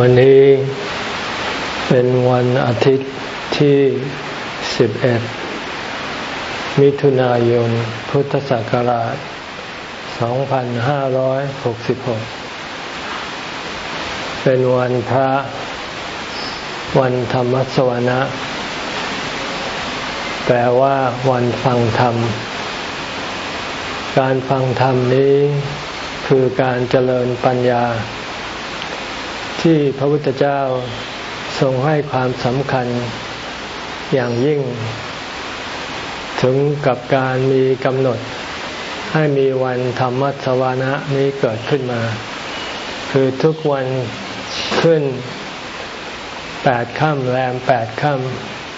วันนี้เป็นวันอาทิตย์ที่ 11 มิถุนายน พุทธศักราช 2566 เป็นวันพระ วันธรรมสวนะ แปลว่าวันฟังธรรม การฟังธรรมนี้คือการเจริญปัญญา ที่พระพุทธเจ้าทรงให้ความสำคัญอย่างยิ่ง ถึงกับการมีกำหนดให้มีวันธรรมสวานะนี้เกิดขึ้นมา คือทุกวันขึ้นแปดค่ำแรมแปดค่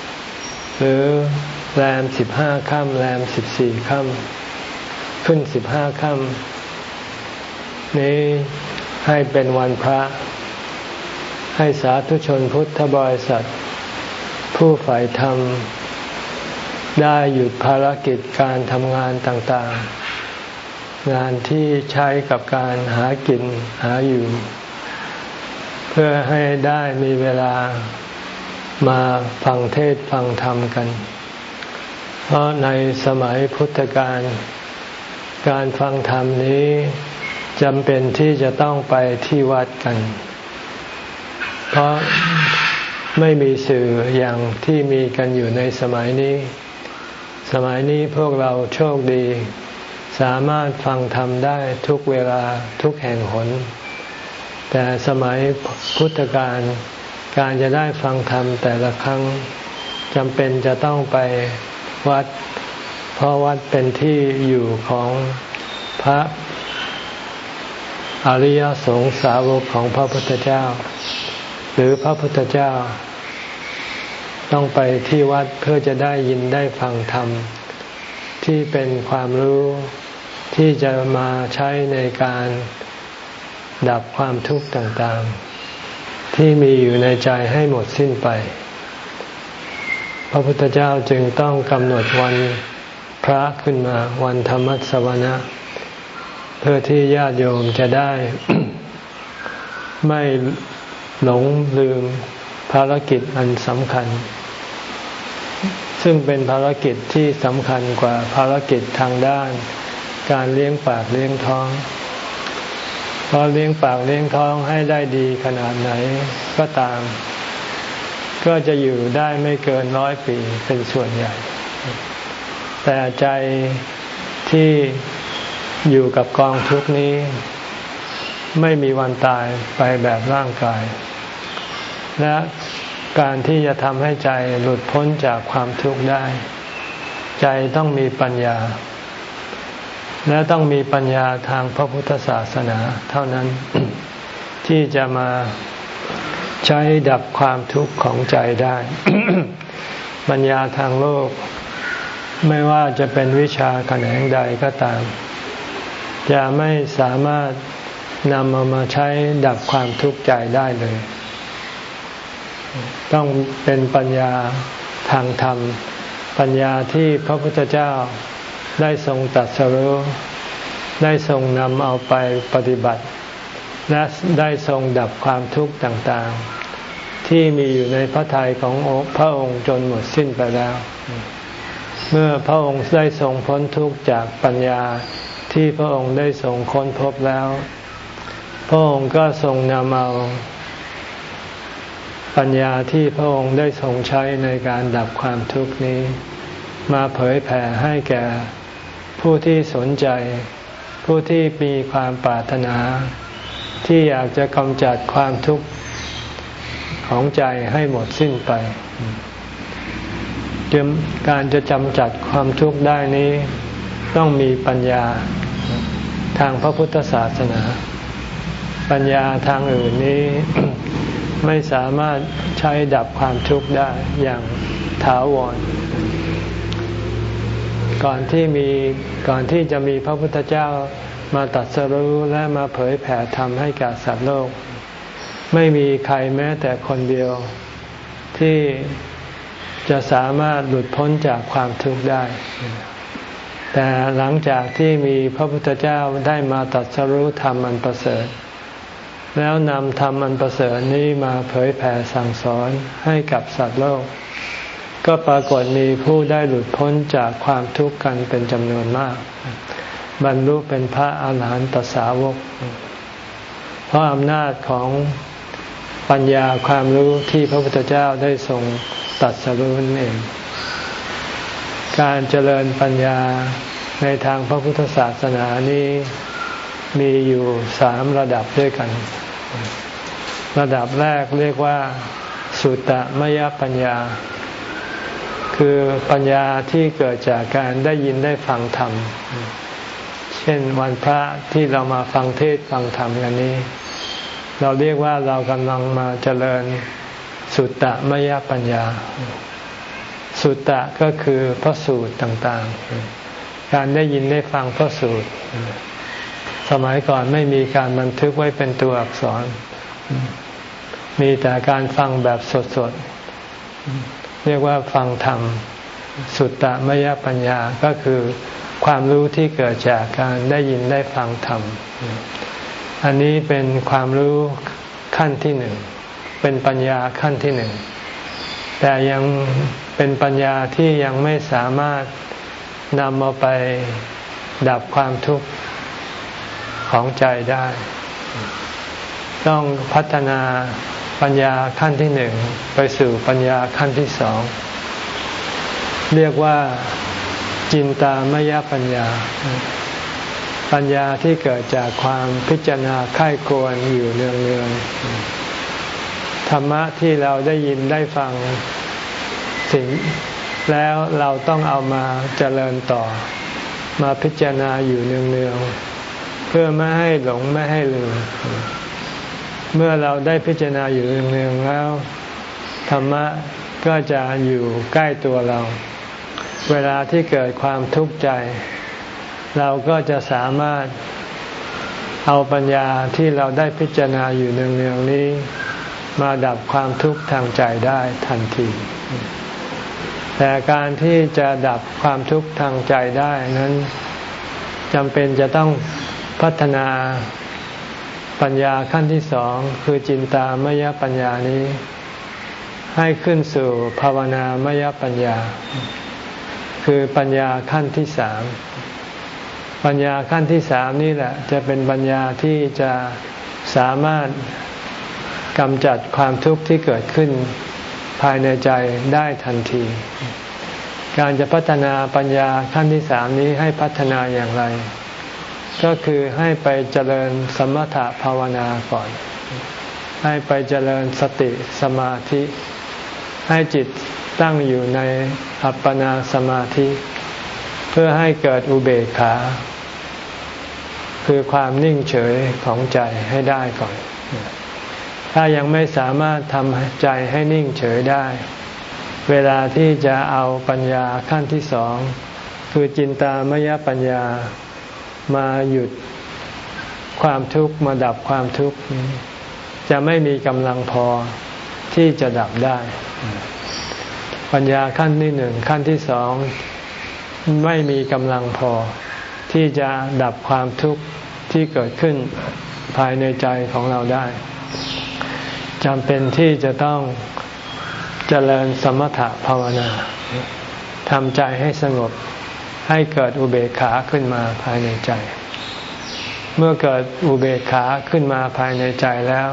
ำหรือแรมสิบห้าค่ำแรมสิบสี่ค่ำขึ้นสิบห้าค่ำนี้ให้เป็นวันพระ ให้สาธุชนพุทธบริษัท ผู้ฝ่ายธรรม ได้หยุดภารกิจการทำงานต่างๆ งานที่ใช้กับการหากินหาอยู่ เพื่อให้ได้มีเวลามาฟังเทศฟังธรรมกัน เพราะในสมัยพุทธกาลการฟังธรรมนี้จำเป็นที่จะต้องไปที่วัดกัน เพราะไม่มีสื่ออย่างที่มีกันอยู่ในสมัยนี้ สมัยนี้พวกเราโชคดี สามารถฟังธรรมได้ทุกเวลาทุกแห่งหน แต่สมัยพุทธกาลการจะได้ฟังธรรมแต่ละครั้งจำเป็นจะต้องไปวัด เพราะวัดเป็นที่อยู่ของพระอริยสงสาวกของพระพุทธเจ้า หรือพระพุทธเจ้า ต้องไปที่วัดเพื่อจะได้ยินได้ฟังธรรม ที่เป็นความรู้ที่จะมาใช้ในการดับความทุกข์ต่างๆ ที่มีอยู่ในใจให้หมดสิ้นไป พระพุทธเจ้าจึงต้องกำหนดวันพระขึ้นมาวันธรรมสวนะ เพื่อที่ญาติโยมจะได้ ไม่ หลงลืมภารกิจอันสำคัญ ซึ่งเป็นภารกิจที่สำคัญกว่าภารกิจทางด้าน การเลี้ยงปากเลี้ยงท้อง เพราะเลี้ยงปากเลี้ยงท้องให้ได้ดีขนาดไหนก็ตาม ก็จะอยู่ได้ไม่เกินร้อยปีเป็นส่วนใหญ่ แต่ใจที่อยู่กับกองทุกนี้ ไม่มีวันตายไปแบบร่างกาย และการที่จะทำให้ใจหลุดพ้นจากความทุกข์ได้ ใจต้องมีปัญญา และต้องมีปัญญาทางพระพุทธศาสนา เท่านั้นที่จะมาใช้ดับความทุกข์ของใจได้ ปัญญาทางโลก ไม่ว่าจะเป็นวิชาแขนงใดก็ตาม จะไม่สามารถ นำมามาใช้ดับความทุกข์ใจได้เลย ต้องเป็นปัญญาทางธรรม ปัญญาที่พระพุทธเจ้าได้ทรงตัดสรู้ได้ทรงนำเอาไปปฏิบัติ และได้ทรงดับความทุกข์ต่างๆ ที่มีอยู่ในพระทัยของพระองค์จนหมดสิ้นไปแล้ว เมื่อพระองค์ได้ทรงพ้นทุกข์จากปัญญาที่พระองค์ได้ทรงค้นพบแล้ว พระองค์ก็ทรงนำเอาปัญญาที่พระองค์ได้ทรงใช้ในการดับความทุกข์นี้ มาเผยแผ่ให้แก่ผู้ที่สนใจ ผู้ที่มีความปรารถนา ที่อยากจะกำจัดความทุกข์ของใจให้หมดสิ้นไปการจะจำจัดความทุกข์ได้นี้ ต้องมีปัญญาทางพระพุทธศาสนา ปัญญาทางอื่นนี้ ไม่สามารถใช้ดับความทุกข์ได้อย่างถาวร ก่อนที่มีก่อนที่จะมีพระพุทธเจ้ามาตัดสรู้และมาเผยแผ่ธรรมให้กับสัตว์โลก ไม่มีใครแม้แต่คนเดียวที่จะสามารถหลุดพ้นจากความทุกข์ได้ แต่หลังจากที่มีพระพุทธเจ้าได้มาตัดสรู้ธรรมอันประเสริฐ แล้วนำธรรมอันประเสริฐนี้มาเผยแผ่สั่งสอนให้กับสัตว์โลก ก็ปรากฏมีผู้ได้หลุดพ้นจากความทุกข์กันเป็นจำนวนมาก บรรลุเป็นพระอาหารหันตสาวก เพราะอำนาจของปัญญาความรู้ที่พระพุทธเจ้าได้ทรงตัดสรุนเอง การเจริญปัญญาในทางพระพุทธศาสนานี้มีอยู่สามระดับด้วยกัน ระดับแรกเรียกว่าสุตตมยปัญญา คือปัญญาที่เกิดจากการได้ยินได้ฟังธรรม เช่นวันพระที่เรามาฟังเทศฟังธรรมกันนี้ เราเรียกว่าเรากำลังมาเจริญสุตตมยปัญญา สุตตะก็คือพระสูตรต่างๆ การได้ยินได้ฟังพระสูตร สมัยก่อนไม่มีการบันทึกไว้เป็นตัวอักษร มีแต่การฟังแบบสดๆ เรียกว่าฟังธรรม สุตตะมยปัญญาก็คือความรู้ที่เกิดจากการได้ยินได้ฟังธรรม อันนี้เป็นความรู้ขั้นที่หนึ่ง เป็นปัญญาขั้นที่หนึ่ง แต่ยังเป็นปัญญาที่ยังไม่สามารถนำมาไปดับความทุกข์ ของใจได้ ต้องพัฒนาปัญญาขั้นที่หนึ่งไปสู่ปัญญาขั้นที่สอง เรียกว่าจินตามยปัญญา ปัญญาที่เกิดจากความพิจารณาค่ายควรอยู่เนืองๆธรรมะที่เราได้ยินได้ฟังสิ่งแล้วเราต้องเอามาเจริญต่อ มาพิจารณาอยู่เนืองๆ พื่อไม่ให้หลงไม่ให้ลืม เมื่อเราได้พิจารณาอยู่เนืองๆแล้ว ธรรมะก็จะอยู่ใกล้ตัวเรา เวลาที่เกิดความทุกข์ใจ เราก็จะสามารถเอาปัญญาที่เราได้พิจารณาอยู่เนืองๆนี้ มาดับความทุกข์ทางใจได้ทันที แต่การที่จะดับความทุกข์ทางใจได้นั้นจำเป็นจะต้อง พัฒนาปัญญาขั้นที่สองคือจินตามยปัญญานี้ ให้ขึ้นสู่ภาวนามยปัญญา คือปัญญาขั้นที่สามปัญญาขั้นที่สามนี่แหละ จะเป็นปัญญาที่จะสามารถกำจัดความทุกข์ที่เกิดขึ้นภายในใจได้ทันที การจะพัฒนาปัญญาขั้นที่สามนี้ให้พัฒนาอย่างไร ก็คือให้ไปเจริญสมถะภาวนาก่อน ให้ไปเจริญสติสมาธิ ให้จิตตั้งอยู่ในอัปปนาสมาธิ เพื่อให้เกิดอุเบกขา คือความนิ่งเฉยของใจให้ได้ก่อน ถ้ายังไม่สามารถทำใจให้นิ่งเฉยได้ เวลาที่จะเอาปัญญาขั้นที่สอง คือจินตามยปัญญา มาหยุดความทุกข์มาดับความทุกข์ จะไม่มีกำลังพอที่จะดับได้ ปัญญาขั้นที่หนึ่งขั้นที่สองไม่มีกำลังพอ ที่จะดับความทุกข์ที่เกิดขึ้นภายในใจของเราได้จำเป็นที่จะต้องเจริญสมถะภาวนาทำใจให้สงบ ให้เกิดอุเบกขาขึ้นมาภายในใจ เมื่อเกิดอุเบกขาขึ้นมาภายในใจแล้ว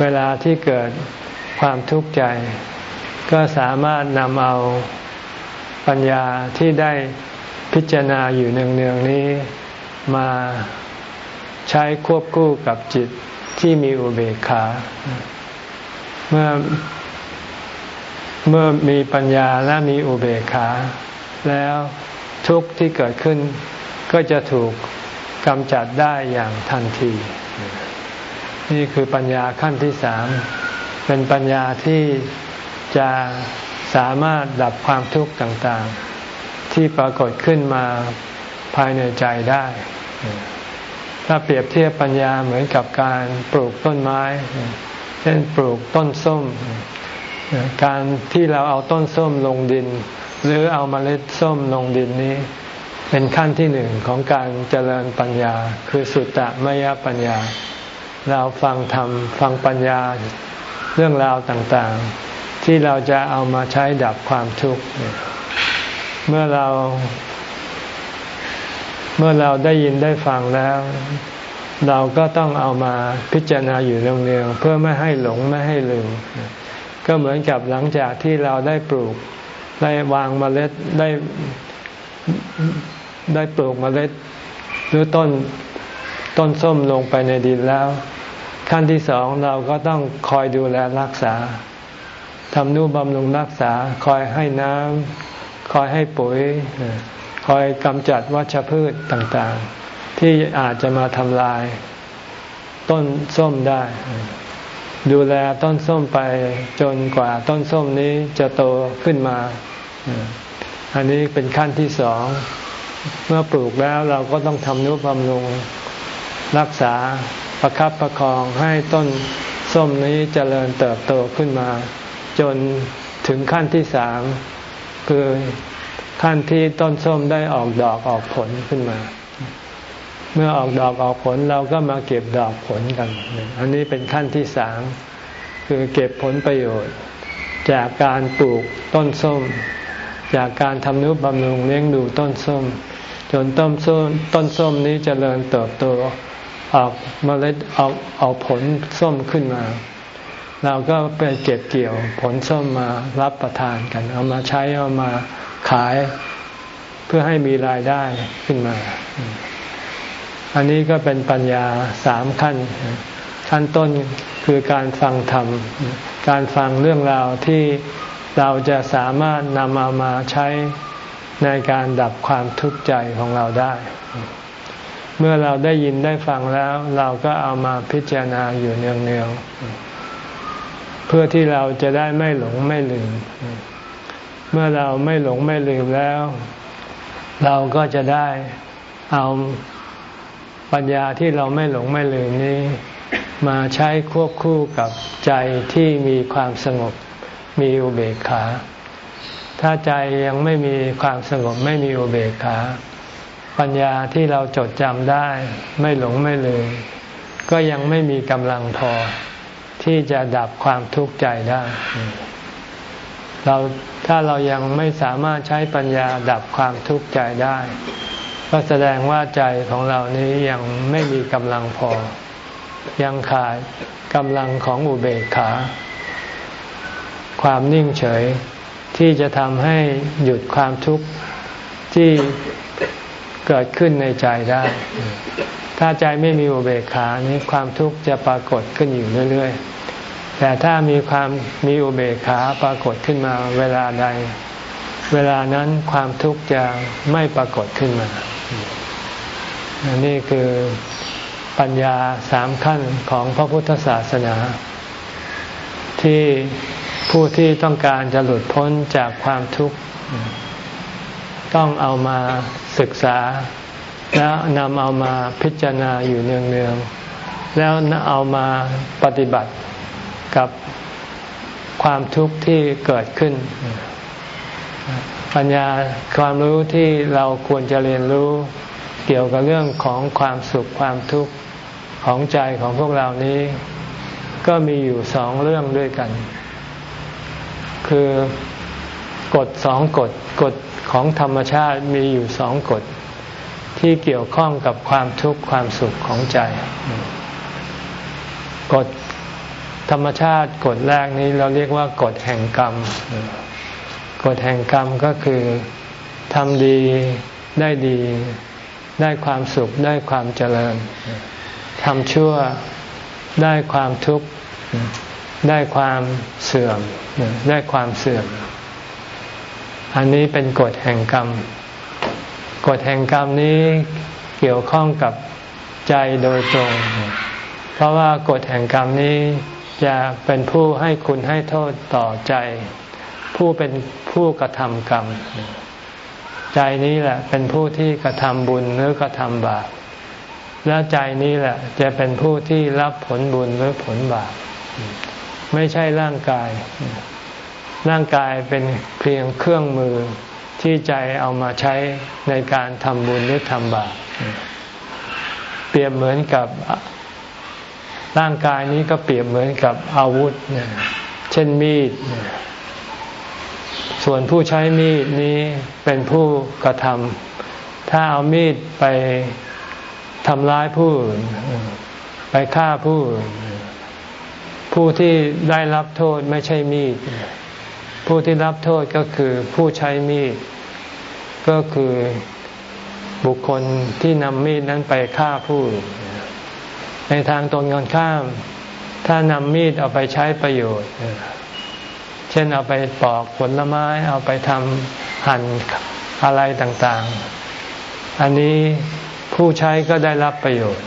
เวลาที่เกิดความทุกข์ใจ ก็สามารถนำเอาปัญญาที่ได้พิจารณาอยู่เนืองๆนี้มาใช้ควบคู่กับจิตที่มีอุเบกขา เมื่อเมื่อมีปัญญาและมีอุเบกขา แล้วทุกข์ที่เกิดขึ้น ก็จะถูกกำจัดได้อย่างทันที นี่คือปัญญาขั้นที่สาม เป็นปัญญาที่จะสามารถดับความทุกข์ต่างๆ ที่ปรากฏขึ้นมาภายในใจได้ ถ้าเปรียบเทียบปัญญาเหมือนกับการปลูกต้นไม้ เช่นปลูกต้นส้ม การที่เราเอาต้นส้มลงดิน หรือเอามาเมล็ดส้มลงดินนี้ เป็นขั้นที่หนึ่งของการเจริญปัญญา คือสุตตะมยปัญญา เราฟังธรรมฟังปัญญาเรื่องราวต่างๆ ที่เราจะเอามาใช้ดับความทุกข์เมื่อเรา เมื่อเราได้ยินได้ฟังแล้ว เราก็ต้องเอามาพิจารณาอยู่เนืองๆเพื่อไม่ให้หลงไม่ให้ลืมก็เหมือนกับหลังจากที่เราได้ปลูก ได้วางเมล็ดได้ได้ปลูกเมล็ด หรือต้นต้นส้มลงไปในดินแล้ว ขั้นที่สองเราก็ต้องคอยดูแลรักษาทำนุบำรุงรักษา คอยให้น้ำคอยให้ปุ๋ย คอยกำจัดวัชพืชต่างๆ ที่อาจจะมาทำลาย ต้นส้มได้ ดูแลต้นส้มไปจนกว่าต้นส้มนี้จะโตขึ้นมา อันนี้เป็นขั้นที่สอง เมื่อปลูกแล้วเราก็ต้องทำนุบำรุง รักษาประครับประคองให้ต้นส้มนี้เจริญเติบโตขึ้นมา จนถึงขั้นที่สามคือขั้นที่ต้นส้มได้ออกดอกออกผลขึ้นมา เมื่อออกดอกออกผลเราก็มาเก็บดอกผลกัน อันนี้เป็นขั้นที่สามคือเก็บผลประโยชน์ จากการปลูกต้นส้ม จากการทำนุบำรุงเลี้ยงดูต้นส้ม จนต้นส้มต้นส้มนี้จเจริญเติบโตออกเมล็ดออกออกผลส้มขึ้นมา เราก็ไปเก็บเกี่ยวผลส้มมารับประทานกัน เอามาใช้เอามาขายเพื่อให้มีรายได้ขึ้นมา อันนี้ก็เป็นปัญญาสามขั้น ขั้นต้นคือการฟังธรรม การฟังเรื่องราวที่เราจะสามารถนำเอามาใช้ในการดับความทุกข์ใจของเราได้ เมื่อเราได้ยินได้ฟังแล้ว เราก็เอามาพิจารณาอยู่เนืองๆ เพื่อที่เราจะได้ไม่หลงไม่ลืม เมื่อเราไม่หลงไม่ลืมแล้ว เราก็จะได้เอา ปัญญาที่เราไม่หลงไม่ลืมนี้ มาใช้ควบคู่กับใจที่มีความสงบมีอุเบกขา ถ้าใจยังไม่มีความสงบไม่มีอุเบกขา ปัญญาที่เราจดจำได้ ไม่หลงไม่ลืมก็ยังไม่มีกำลังพอ ที่จะดับความทุกข์ใจได้ เราถ้าเรายังไม่สามารถใช้ปัญญาดับความทุกข์ใจได้ ก็แสดงว่าใจของเรานี้ยังไม่มีกำลังพอ ยังขาดกำลังของอุเบกขา ความนิ่งเฉยที่จะทำให้หยุดความทุกข์ที่เกิดขึ้นในใจได้ ถ้าใจไม่มีอุเบกขานี้ความทุกข์จะปรากฏขึ้นอยู่เรื่อย ๆ แต่ถ้ามีความมีอุเบกขาปรากฏขึ้นมาเวลาใด เวลานั้นความทุกข์จะไม่ปรากฏขึ้นมา นี่คือปัญญาสามขั้นของพระพุทธศาสนา ที่ผู้ที่ต้องการจะหลุดพ้นจากความทุกข์ ต้องเอามาศึกษา แล้วนำเอามาพิจารณาอยู่เนืองๆแล้วเอามาปฏิบัติกับความทุกข์ที่เกิดขึ้น ปัญญาความรู้ที่เราควรจะเรียนรู้เกี่ยวกับเรื่องของความสุขความทุกข์ของใจของพวกเรานี้ ก็มีอยู่สองเรื่องด้วยกัน คือกฎสองกฎกฎของธรรมชาติมีอยู่สองกฎ ที่เกี่ยวข้องกับความทุกข์ความสุขของใจ กฎธรรมชาติกฎแรกนี้เราเรียกว่ากฎแห่งกรรม กฎแห่งกรรมก็คือทำดีได้ดี ได้ความสุขได้ความเจริญทำชั่วได้ความทุกข์ได้ความเสื่อมได้ความเสื่อม อันนี้เป็นกฎแห่งกรรม กฎแห่งกรรมนี้เกี่ยวข้องกับใจโดยตรง เพราะว่ากฎแห่งกรรมนี้จะเป็นผู้ให้คุณให้โทษต่อใจ ผู้เป็นผู้กระทำกรรม ใจนี้แหละเป็นผู้ที่กระทำบุญหรือกระทำบาปและใจนี้แหละจะเป็นผู้ที่รับผลบุญหรือผลบาปไม่ใช่ร่างกาย ร่างกายเป็นเพียงเครื่องมือที่ใจเอามาใช้ในการทำบุญหรือทำบาปเปรียบเหมือนกับร่างกายนี้ก็เปรียบเหมือนกับอาวุธ เช่นมีด ส่วนผู้ใช้มีดนี้เป็นผู้กระทำถ้าเอามีดไปทำร้ายผู้อื่นไปฆ่าผู้อื่นผู้ที่ได้รับโทษไม่ใช่มีด ผู้ที่รับโทษก็คือผู้ใช้มีด ก็คือบุคคลที่นำมีดนั้นไปฆ่าผู้อื่นในทางตรงกันข้าม ถ้านำมีดเอาไปใช้ประโยชน์ ช่นเอาไปปอกผลไม้เอาไปทำหั่นอะไรต่างๆ อันนี้ผู้ใช้ก็ได้รับประโยชน์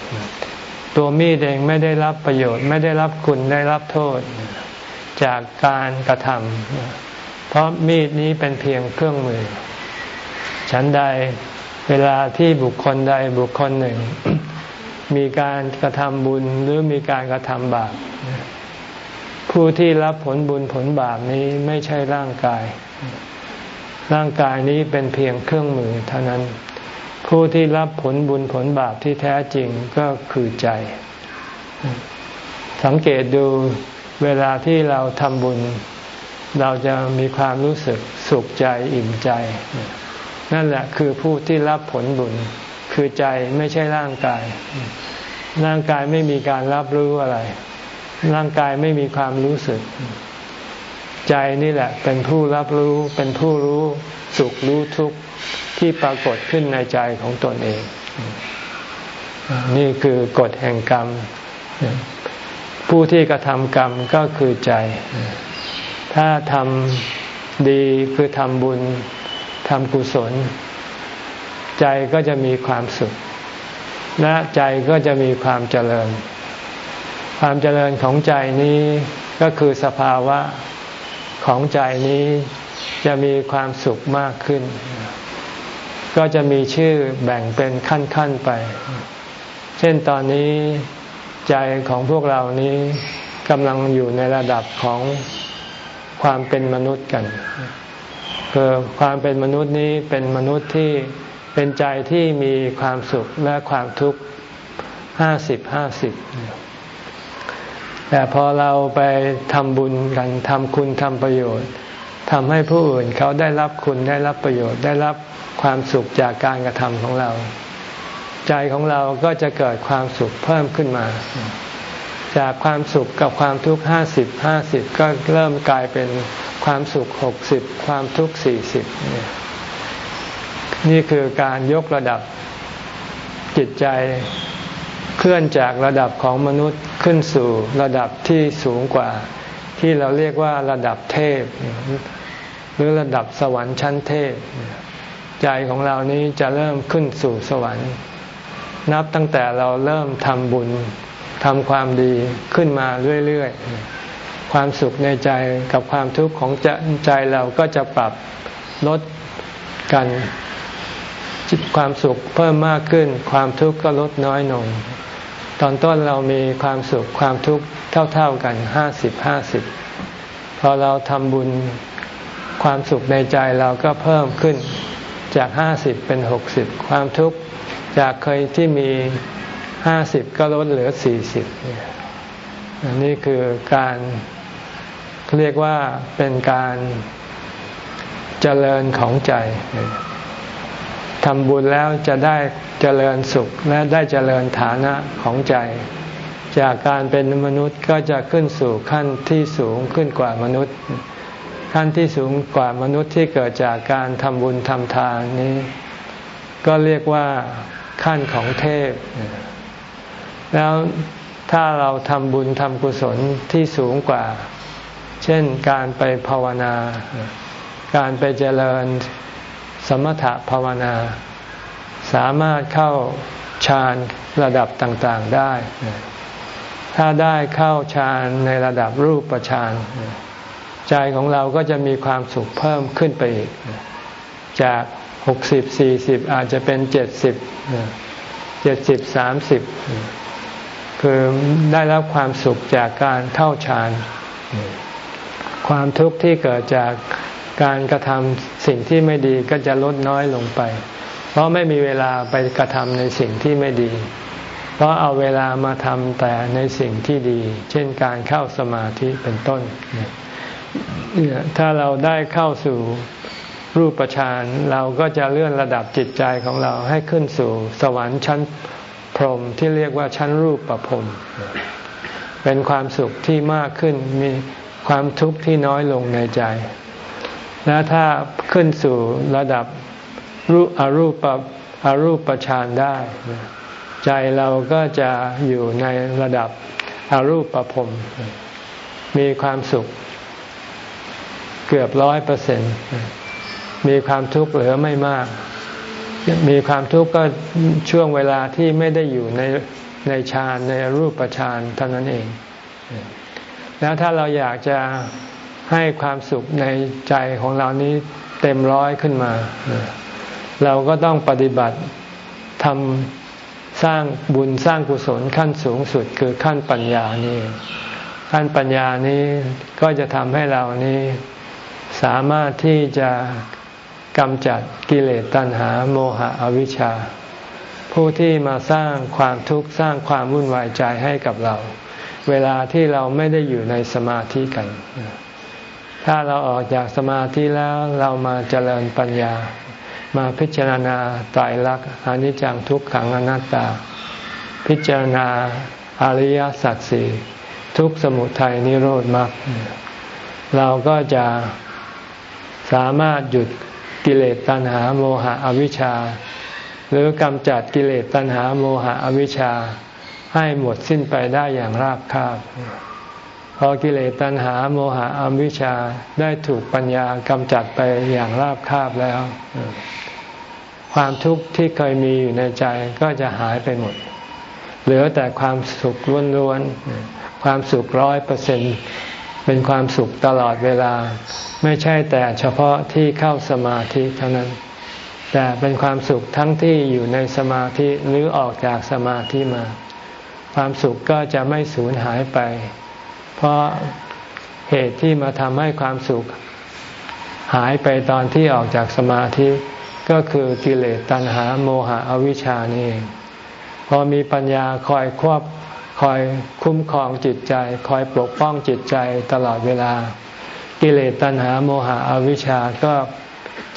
ตัวมีดเองไม่ได้รับประโยชน์ ไม่ได้รับคุณได้รับโทษ จากการกระทำเพราะมีดนี้เป็นเพียงเครื่องมือ ฉันใดเวลาที่บุคคลใดบุคคลหนึ่ง มีการกระทำบุญหรือมีการกระทำบาป ผู้ที่รับผลบุญผลบาปนี้ไม่ใช่ร่างกาย ร่างกายนี้เป็นเพียงเครื่องมือเท่านั้น ผู้ที่รับผลบุญผลบาปที่แท้จริงก็คือใจ สังเกตดูเวลาที่เราทำบุญ เราจะมีความรู้สึกสุขใจอิ่มใจ นั่นแหละคือผู้ที่รับผลบุญคือใจไม่ใช่ร่างกาย ร่างกายไม่มีการรับรู้อะไร ร่างกายไม่มีความรู้สึก ใจนี่แหละ เป็นผู้รับรู้เป็นผู้รู้สุขรู้ทุกข์ที่ปรากฏขึ้นในใจของตนเอง นี่คือกฎแห่งกรรม ผู้ที่กระทำกรรมก็คือใจ ถ้าทำดีคือทำบุญทำกุศล ใจก็จะมีความสุข และใจก็จะมีความเจริญ ความเจริญของใจนี้ก็คือสภาวะของใจนี้จะมีความสุขมากขึ้น ก็จะมีชื่อแบ่งเป็นขั้นๆไป เช่นตอนนี้ใจของพวกเรานี้กำลังอยู่ในระดับของความเป็นมนุษย์กันคือความเป็นมนุษย์นี้เป็นมนุษย์ที่เป็นใจที่มีความสุขและความทุกข์ห้าสิบห้าสิบ แต่พอเราไปทำบุญกันทำคุณทำประโยชน์ทำให้ผู้อื่นเขาได้รับคุณได้รับประโยชน์ได้รับความสุขจากการกระทำของเรา ใจของเราก็จะเกิดความสุขเพิ่มขึ้นมา จากความสุขกับความทุกข์ห้าสิบห้าสิบก็เริ่มกลายเป็นความสุขหกสิบความทุกข์สี่สิบนี่คือการยกระดับจิตใจ เคลื่อนจากระดับของมนุษย์ขึ้นสู่ระดับที่สูงกว่า ที่เราเรียกว่าระดับเทพ หรือระดับสวรรค์ชั้นเทพ ใจของเรานี้จะเริ่มขึ้นสู่สวรรค์ นับตั้งแต่เราเริ่มทำบุญทำความดีขึ้นมาเรื่อยๆ ความสุขในใจกับความทุกข์ของใจเราก็จะปรับลดกันความสุขเพิ่มมากขึ้น ความทุกข์ก็ลดน้อยลง ตอนต้นเรามีความสุขความทุกข์เท่า ๆกันห้าสิบห้าสิบพอเราทำบุญความสุขในใจเราก็เพิ่มขึ้นจากห้าสิบเป็นหกสิบความทุกข์จากเคยที่มีห้าสิบก็ลดเหลือสี่สิบนี่คือการเรียกว่าเป็นการเจริญของใจ ทำบุญแล้วจะได้เจริญสุขและได้เจริญฐานะของใจ จากการเป็นมนุษย์ก็จะขึ้นสู่ขั้นที่สูงขึ้นกว่ามนุษย์ ขั้นที่สูงกว่ามนุษย์ที่เกิดจากการทำบุญทำทานนี้ ก็เรียกว่าขั้นของเทพ แล้วถ้าเราทำบุญทำกุศลที่สูงกว่า เช่นการไปภาวนา การไปเจริญ สมถะภาวนา สามารถเข้าฌานระดับต่างๆได้ ถ้าได้เข้าฌานในระดับรูปฌานใจของเราก็จะมีความสุขเพิ่มขึ้นไปอีก จากหกสิบสี่สิบอาจจะเป็นเจ็ดสิบเจ็ดสิบสามสิบคือได้รับความสุขจากการเข้าฌาน ความทุกข์ที่เกิดจาก การกระทำสิ่งที่ไม่ดีก็จะลดน้อยลงไป เพราะไม่มีเวลาไปกระทำในสิ่งที่ไม่ดี เพราะเอาเวลามาทำแต่ในสิ่งที่ดี เช่นการเข้าสมาธิเป็นต้นเนี่ยถ้าเราได้เข้าสู่รูปฌานเราก็จะเลื่อนระดับจิตใจของเราให้ขึ้นสู่สวรรค์ชั้นพรหมที่เรียกว่าชั้นรูปประพรมเป็นความสุขที่มากขึ้นมีความทุกข์ที่น้อยลงในใจ และถ้าขึ้นสู่ระดับรูอรูปอรูปฌานได้ ใจเราก็จะอยู่ในระดับอรูปประพรมมีความสุขเกือบร้อยเปอร์เซ็นต์มีความทุกข์เหลือไม่มาก มีความทุกข์ก็ช่วงเวลาที่ไม่ได้อยู่ในในฌานในรูปฌานเท่านั้นเอง แล้วถ้าเราอยากจะ ให้ความสุขในใจของเรานี้เต็มร้อยขึ้นมา เราก็ต้องปฏิบัติทำสร้างบุญสร้างกุศลขั้นสูงสุดคือขั้นปัญญานี้ขั้นปัญญานี้ก็จะทำให้เรานี้สามารถที่จะกำจัดกิเลสตัณหาโมหะอวิชชา ผู้ที่มาสร้างความทุกข์สร้างความวุ่นวายใจให้กับเรา เวลาที่เราไม่ได้อยู่ในสมาธิกัน ถ้าเราออกจากสมาธิแล้วเรามาเจริญปัญญา มาพิจารณาตายรักอนิจจังทุกขังอนัตตา พิจารณาอริยสัจสี่ทุกสมุทัยนิโรธมรรคเราก็จะสามารถหยุดกิเลสตัณหาโมหะอวิชชา หรือกำจัดกิเลสตัณหาโมหะอวิชชา ให้หมดสิ้นไปได้อย่างราบคาบ พอกิเลสตัณหาโมหะอวิชชาได้ถูกปัญญากำจัดไปอย่างราบคาบแล้ว ความทุกข์ที่เคยมีอยู่ในใจก็จะหายไปหมด เหลือแต่ความสุขล้วนๆความสุขร้อยเปอร์เซ็นเป็นความสุขตลอดเวลา ไม่ใช่แต่เฉพาะที่เข้าสมาธิเท่านั้น แต่เป็นความสุขทั้งที่อยู่ในสมาธิหรือออกจากสมาธิมา ความสุขก็จะไม่สูญหายไป เพราะเหตุที่มาทำให้ความสุข หายไปตอนที่ออกจากสมาธิ ก็คือกิเลสตัณหาโมหะอวิชชานี่เองพอมีปัญญาคอยควบคอยคุ้มครองจิตใจ คอยปกป้องจิตใจตลอดเวลา กิเลสตัณหาโมหะอวิชชาก็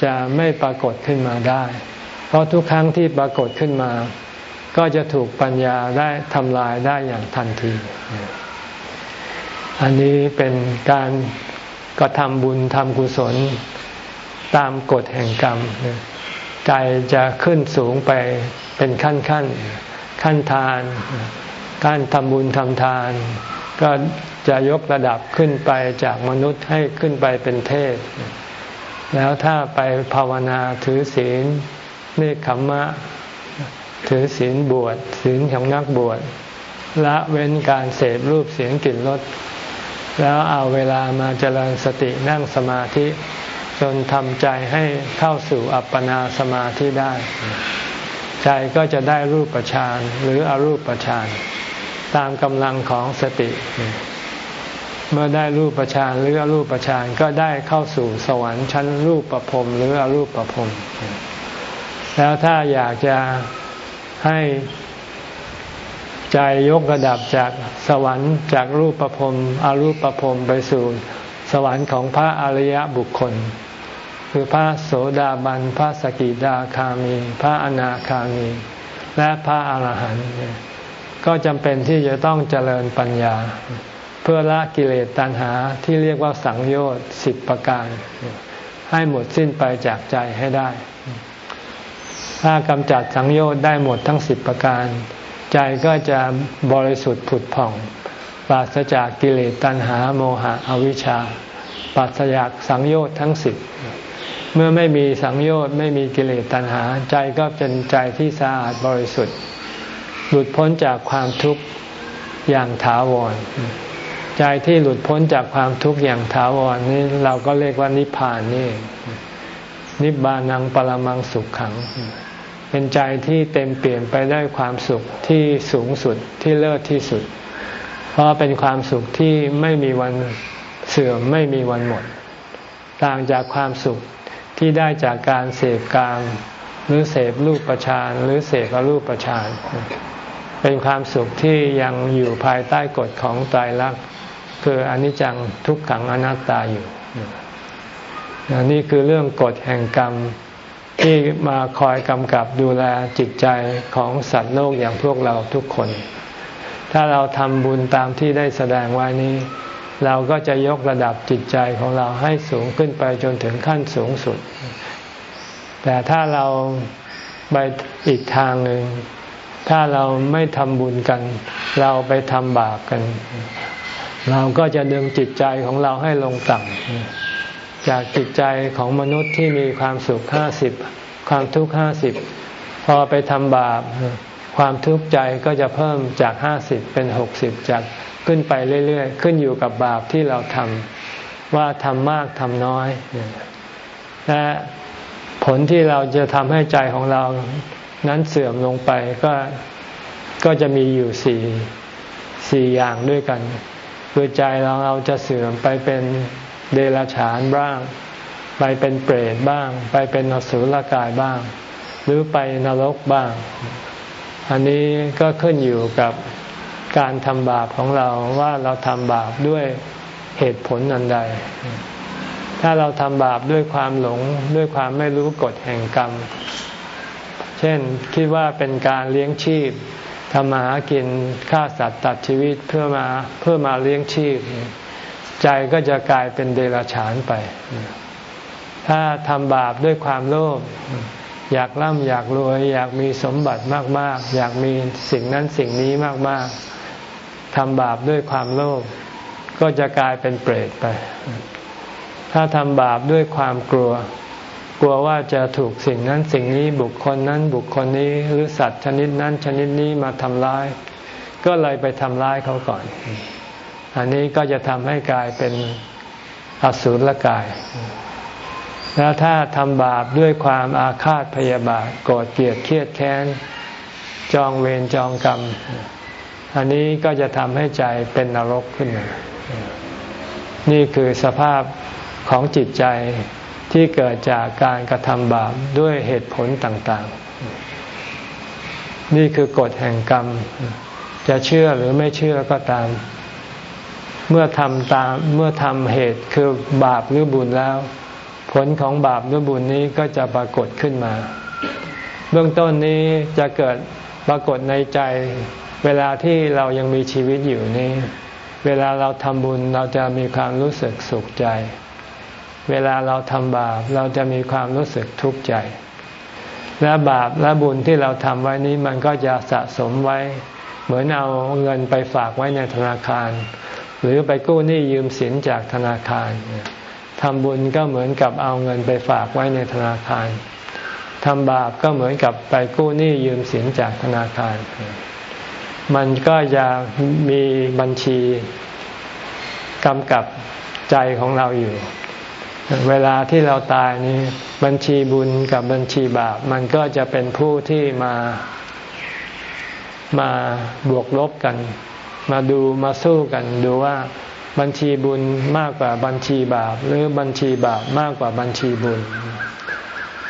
จะไม่ปรากฏขึ้นมาได้ เพราะทุกครั้งที่ปรากฏขึ้นมา ก็จะถูกปัญญาได้ทำลายได้อย่างทันที อันนี้เป็นการกระทำบุญทำกุศลตามกฎแห่งกรรม ใจจะขึ้นสูงไปเป็นขั้นขั้นขั้นทาน การทำบุญทำทาน ก็จะยกระดับขึ้นไปจากมนุษย์ให้ขึ้นไปเป็นเทพ แล้วถ้าไปภาวนาถือศีลเนคขมมะ ถือศีลบวชศีลของนักบวชละเว้นการเสพรูปเสียงกลิ่นรส แล้วเอาเวลามาเจริญสตินั่งสมาธิ จนทำใจให้เข้าสู่อัปปนาสมาธิได้ ใจก็จะได้รูปฌานหรืออรูปฌานตามกำลังของสติ เมื่อได้รูปประชานหรืออรูปประชานก็ได้เข้าสู่สวรรค์ชั้นรูปประพรมหรืออรูปประพรมแล้วถ้าอยากจะให้ ใจยกระดับจากสวรรค์จากรูปประพรมอรูปประพรมไปสู่สวรรค์ของพระอริยบุคคล คือพระโสดาบัน พระสกิดาคามี พระอนาคามี และพระอาหารหันต์ก็จำเป็นที่จะต้องเจริญปัญญา เพื่อละกิเลสตัณหาที่เรียกว่าสังโยชน์สิบประการ ให้หมดสิ้นไปจากใจให้ได้ ถ้ากำจัดสังโยชน์ได้หมดทั้งสิบประการ ใจก็จะบริสุทธิ์ผุดผ่อง ปราศจากกิเลสตัณหาโมหะอวิชชา ปราศจากสังโยชน์ทั้งสิบเมื่อไม่มีสังโยชน์ไม่มีกิเลสตัณหา ใจก็เป็นใจที่สะอาดบริสุทธิ์ หลุดพ้นจากความทุกข์อย่างถาวร ใจที่หลุดพ้นจากความทุกข์อย่างถาวรนี่เราก็เรียกว่านิพพานนี่นิบานังปรมังสุขขัง เป็นใจที่เต็มเปลี่ยนไปได้ความสุขที่สูงสุดที่เลิศที่สุด เพราะเป็นความสุขที่ไม่มีวันเสื่อมไม่มีวันหมด ต่างจากความสุขที่ได้จากการเสพกามหรือเสพรูปประชานหรือเสพรูปประชานเป็นความสุขที่ยังอยู่ภายใต้กฎของตายรักคืออนิจจังทุกขังอนัตตาอยู่นี่คือเรื่องกฎแห่งกรรม ที่มาคอยกำกับดูแลจิตใจของสัตว์โลกอย่างพวกเราทุกคน ถ้าเราทำบุญตามที่ได้แสดงไว้นี้ เราก็จะยกระดับจิตใจของเราให้สูงขึ้นไปจนถึงขั้นสูงสุด แต่ถ้าเราไปอีกทางหนึ่ง ถ้าเราไม่ทำบุญกัน เราไปทำบาปกัน เราก็จะดึงจิตใจของเราให้ลงต่ำ จากจิตใจของมนุษย์ที่มีความสุขห้าสิบความทุกข์ห้าสิบพอไปทำบาป ความทุกข์ใจก็จะเพิ่มจากห้าสิบเป็นหกสิบจากขึ้นไปเรื่อยๆ ขึ้นอยู่กับบาปที่เราทำว่าทำมากทำน้อยและผลที่เราจะทำให้ใจของเรานั้นเสื่อมลงไปก็ก็จะมีอยู่สี่สี่อย่างด้วยกันคือใจเราเราจะเสื่อมไปเป็น เดรัจฉานบ้าง ไปเป็นเปรตบ้าง ไปเป็นนสุลกายบ้าง หรือไปนรกบ้าง อันนี้ก็ขึ้นอยู่กับการทำบาปของเราว่าเราทำบาปด้วยเหตุผลอันใด ถ้าเราทำบาปด้วยความหลงด้วยความไม่รู้กฎแห่งกรรม เช่นคิดว่าเป็นการเลี้ยงชีพทำมาหากินฆ่าสัตว์ตัดชีวิตเพื่อมาเพื่อมาเลี้ยงชีพ ใจก็จะกลายเป็นเดรัจฉานไป ถ้าทำบาปด้วยความโลภอยากร่ำอยากรวย อยากมีสมบัติมาก ๆ อยากมีสิ่งนั้นสิ่งนี้มาก ๆทำบาปด้วยความโลภก็จะกลายเป็นเปรตไป ถ้าทำบาปด้วยความกลัว กลัวว่าจะถูกสิ่งนั้นสิ่งนี้บุคคลนั้นบุคคลนี้หรือสัตว์ชนิดนั้นชนิดนี้มาทำร้าย ก็เลยไปทำร้ายเขาก่อน อันนี้ก็จะทำให้กลายเป็นอสุรกาย แล้วถ้าทำบาปด้วยความอาฆาตพยาบาทโกรธเกลียดเครียดแค้น จองเวรจองกรรม อันนี้ก็จะทำให้ใจเป็นนรกขึ้นมานี่คือสภาพของจิตใจที่เกิดจากการกระทำบาปด้วยเหตุผลต่างๆ นี่คือกฎแห่งกรรม จะเชื่อหรือไม่เชื่อก็ตาม เมื่อทำตามเมื่อทำเหตุคือบาปหรือบุญแล้ว ผลของบาปหรือบุญนี้ก็จะปรากฏขึ้นมา เบื้องต้นนี้จะเกิดปรากฏในใจ เวลาที่เรายังมีชีวิตอยู่นี้ เวลาเราทำบุญเราจะมีความรู้สึกสุขใจ เวลาเราทำบาปเราจะมีความรู้สึกทุกข์ใจ และบาปและบุญที่เราทำไว้นี้มันก็จะสะสมไว้ เหมือนเอาเงินไปฝากไว้ในธนาคาร หรือไปกู้หนี้ยืมสินจากธนาคารทำบุญก็เหมือนกับเอาเงินไปฝากไว้ในธนาคารทำบาปก็เหมือนกับไปกู้หนี้ยืมสินจากธนาคาร มันก็จะมีบัญชีกำกับใจของเราอยู่ เวลาที่เราตายนี้บัญชีบุญกับบัญชีบาป มันก็จะเป็นผู้ที่มามาบวกลบกัน มาดูมาสู้กันดูว่าบัญชีบุญมากกว่าบัญชีบาป หรือบัญชีบาปมากกว่าบัญชีบุญ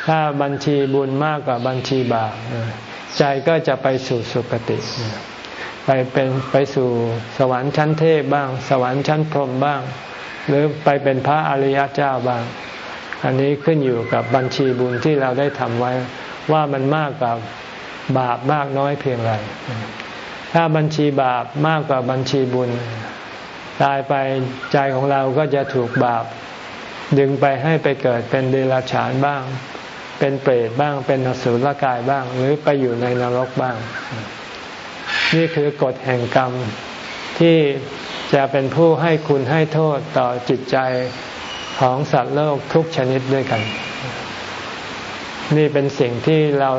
ถ้าบัญชีบุญมากกว่าบัญชีบาปใจก็จะไปสู่สุคติ ไปเป็นไปสู่สวรรค์ชั้นเทพบ้าง สวรรค์ชั้นพรหมบ้าง หรือไปเป็นพระอริยเจ้าบ้าง อันนี้ขึ้นอยู่กับบัญชีบุญที่เราได้ทำไว้ว่ามันมากกว่าบาปมากน้อยเพียงไร ถ้าบัญชีบาปมากกว่าบัญชีบุญ ตายไปใจของเราก็จะถูกบาป ดึงไปให้ไปเกิดเป็นเดรัจฉานบ้าง เป็นเปรตบ้าง เป็นนสุลกายบ้าง หรือไปอยู่ในนรกบ้าง นี่คือกฎแห่งกรรมที่จะเป็นผู้ให้คุณให้โทษต่อจิตใจของสัตว์โลกทุกชนิดด้วยกัน นี่เป็นสิ่งที่เรา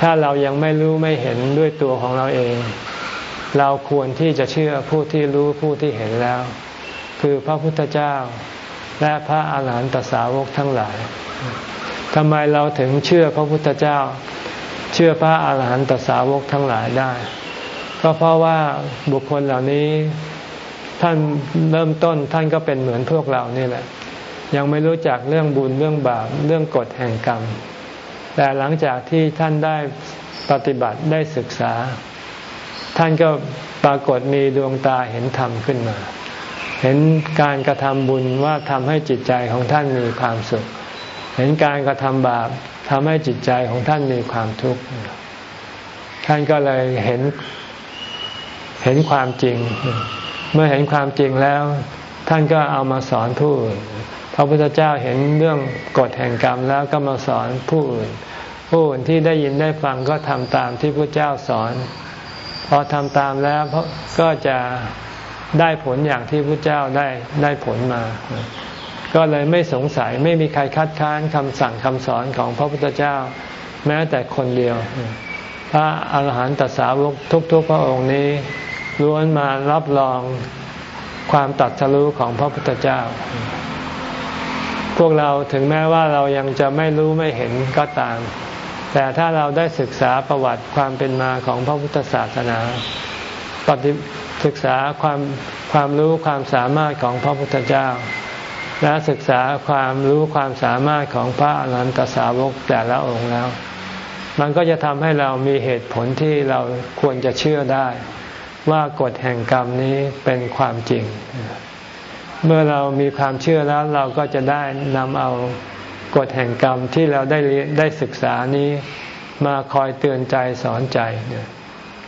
ถ้าเรายังไม่รู้ไม่เห็นด้วยตัวของเราเอง เราควรที่จะเชื่อผู้ที่รู้ผู้ที่เห็นแล้ว คือพระพุทธเจ้า และพระอาหารหันตสาวกทั้งหลายทำไมเราถึงเชื่อพระพุทธเจ้า เชื่อพระอาหารหันตสาวกทั้งหลายได้ ก็เพราะว่าบุคคลเหล่านี้ท่านเริ่มต้นท่านก็เป็นเหมือนพวกเรานี่แหละ ยังไม่รู้จักเรื่องบุญเรื่องบาปเรื่องกฎแห่งกรรม แต่หลังจากที่ท่านได้ปฏิบัติได้ศึกษา ท่านก็ปรากฏมีดวงตาเห็นธรรมขึ้นมา เห็นการกระทำบุญว่าทำให้จิตใจของท่านมีความสุข เห็นการกระทำบาปทำให้จิตใจของท่านมีความทุกข์ ท่านก็เลยเห็นเห็นความจริง เมื่อเห็นความจริงแล้ว ท่านก็เอามาสอนผู้อื่น ระพุทธเจ้าเห็นเรื่องกฎแห่งกรรมแล้วก็มาสอนผู้อื่น ผู้อื่นที่ได้ยินได้ฟังก็ทำตามที่พระเจ้าสอน พอทำตามแล้วก็จะได้ผลอย่างที่พระเจ้าได้ได้ผลมา ก็เลยไม่สงสัยไม่มีใครคัดค้านคำสั่งคำสอนของพระพุทธเจ้า แม้แต่คนเดียว พระอาหารหันตสาวกทุกๆพระองค์นี้ล้วนมารับรองความตัดสรู้ของพระพุทธเจ้า พวกเราถึงแม้ว่าเรายังจะไม่รู้ไม่เห็นก็ตาม แต่ถ้าเราได้ศึกษาประวัติความเป็นมาของพระพุทธศาสนาปฏิศึกษาความความรู้ความสามารถของพระพุทธเจ้า และศึกษาความรู้ความสามารถของพระอรหันตสาวกแต่ละองค์แล้ว มันก็จะทำให้เรามีเหตุผลที่เราควรจะเชื่อได้ ว่ากฎแห่งกรรมนี้เป็นความจริง เมื่อเรามีความเชื่อแล้วเราก็จะได้นำเอากฎแห่งกรรมที่เราได้ได้ศึกษานี้มาคอยเตือนใจสอนใจ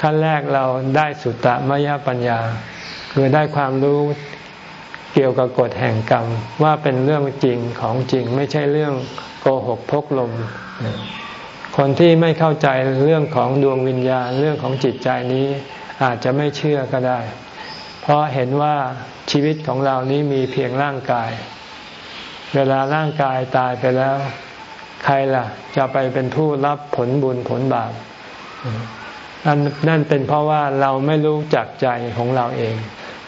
ขั้นแรกเราได้สุตตมยปัญญา คือได้ความรู้เกี่ยวกับกฎแห่งกรรมว่าเป็นเรื่องจริงของจริง ไม่ใช่เรื่องโกหกพกลม คนที่ไม่เข้าใจเรื่องของดวงวิญญาณเรื่องของจิตใจนี้อาจจะไม่เชื่อก็ได้ เพราะเห็นว่า ชีวิตของเรานี้มีเพียงร่างกาย เวลาร่างกายตายไปแล้ว ใครล่ะ จะไปเป็นผู้รับผลบุญผลบาปนั่นนั่นเป็นเพราะว่าเราไม่รู้จักใจของเราเอง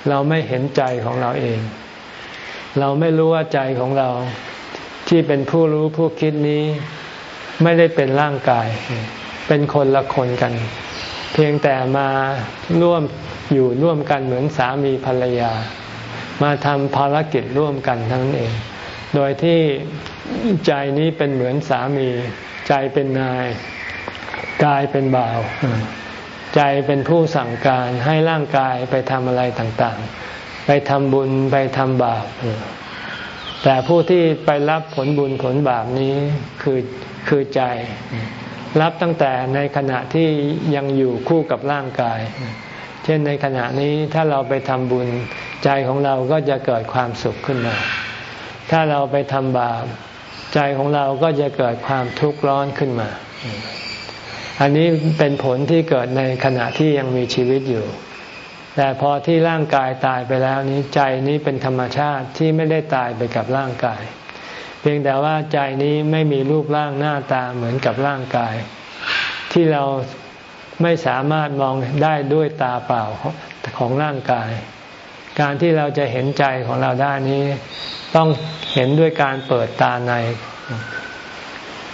เราไม่เห็นใจของเราเอง เราไม่รู้ว่าใจของเราที่เป็นผู้รู้ผู้คิดนี้ ไม่ได้เป็นร่างกาย เป็นคนละคนกัน เพียงแต่มาร่วมอยู่ร่วมกันเหมือนสามีภรรยา มาทำภารกิจร่วมกันทั้งนั้นเอง โดยที่ใจนี้เป็นเหมือนสามี ใจเป็นนาย กายเป็นบ่าว ใจเป็นผู้สั่งการให้ร่างกายไปทำอะไรต่างๆ ไปทำบุญไปทำบาป แต่ผู้ที่ไปรับผลบุญผลบาปนี้คือคือใจ รับตั้งแต่ในขณะที่ยังอยู่คู่กับร่างกาย เช่นในขณะนี้ถ้าเราไปทำบุญใจของเราก็จะเกิดความสุขขึ้นมา ถ้าเราไปทำบาปใจของเราก็จะเกิดความทุกข์ร้อนขึ้นมา อันนี้เป็นผลที่เกิดในขณะที่ยังมีชีวิตอยู่ แต่พอที่ร่างกายตายไปแล้วนี้ใจนี้เป็นธรรมชาติที่ไม่ได้ตายไปกับร่างกาย เพียงแต่ว่าใจนี้ไม่มีรูปร่างหน้าตาเหมือนกับร่างกาย ที่เรา ไม่สามารถมองได้ด้วยตาเปล่าของร่างกาย การที่เราจะเห็นใจของเราได้นี้ ต้องเห็นด้วยการเปิดตาใน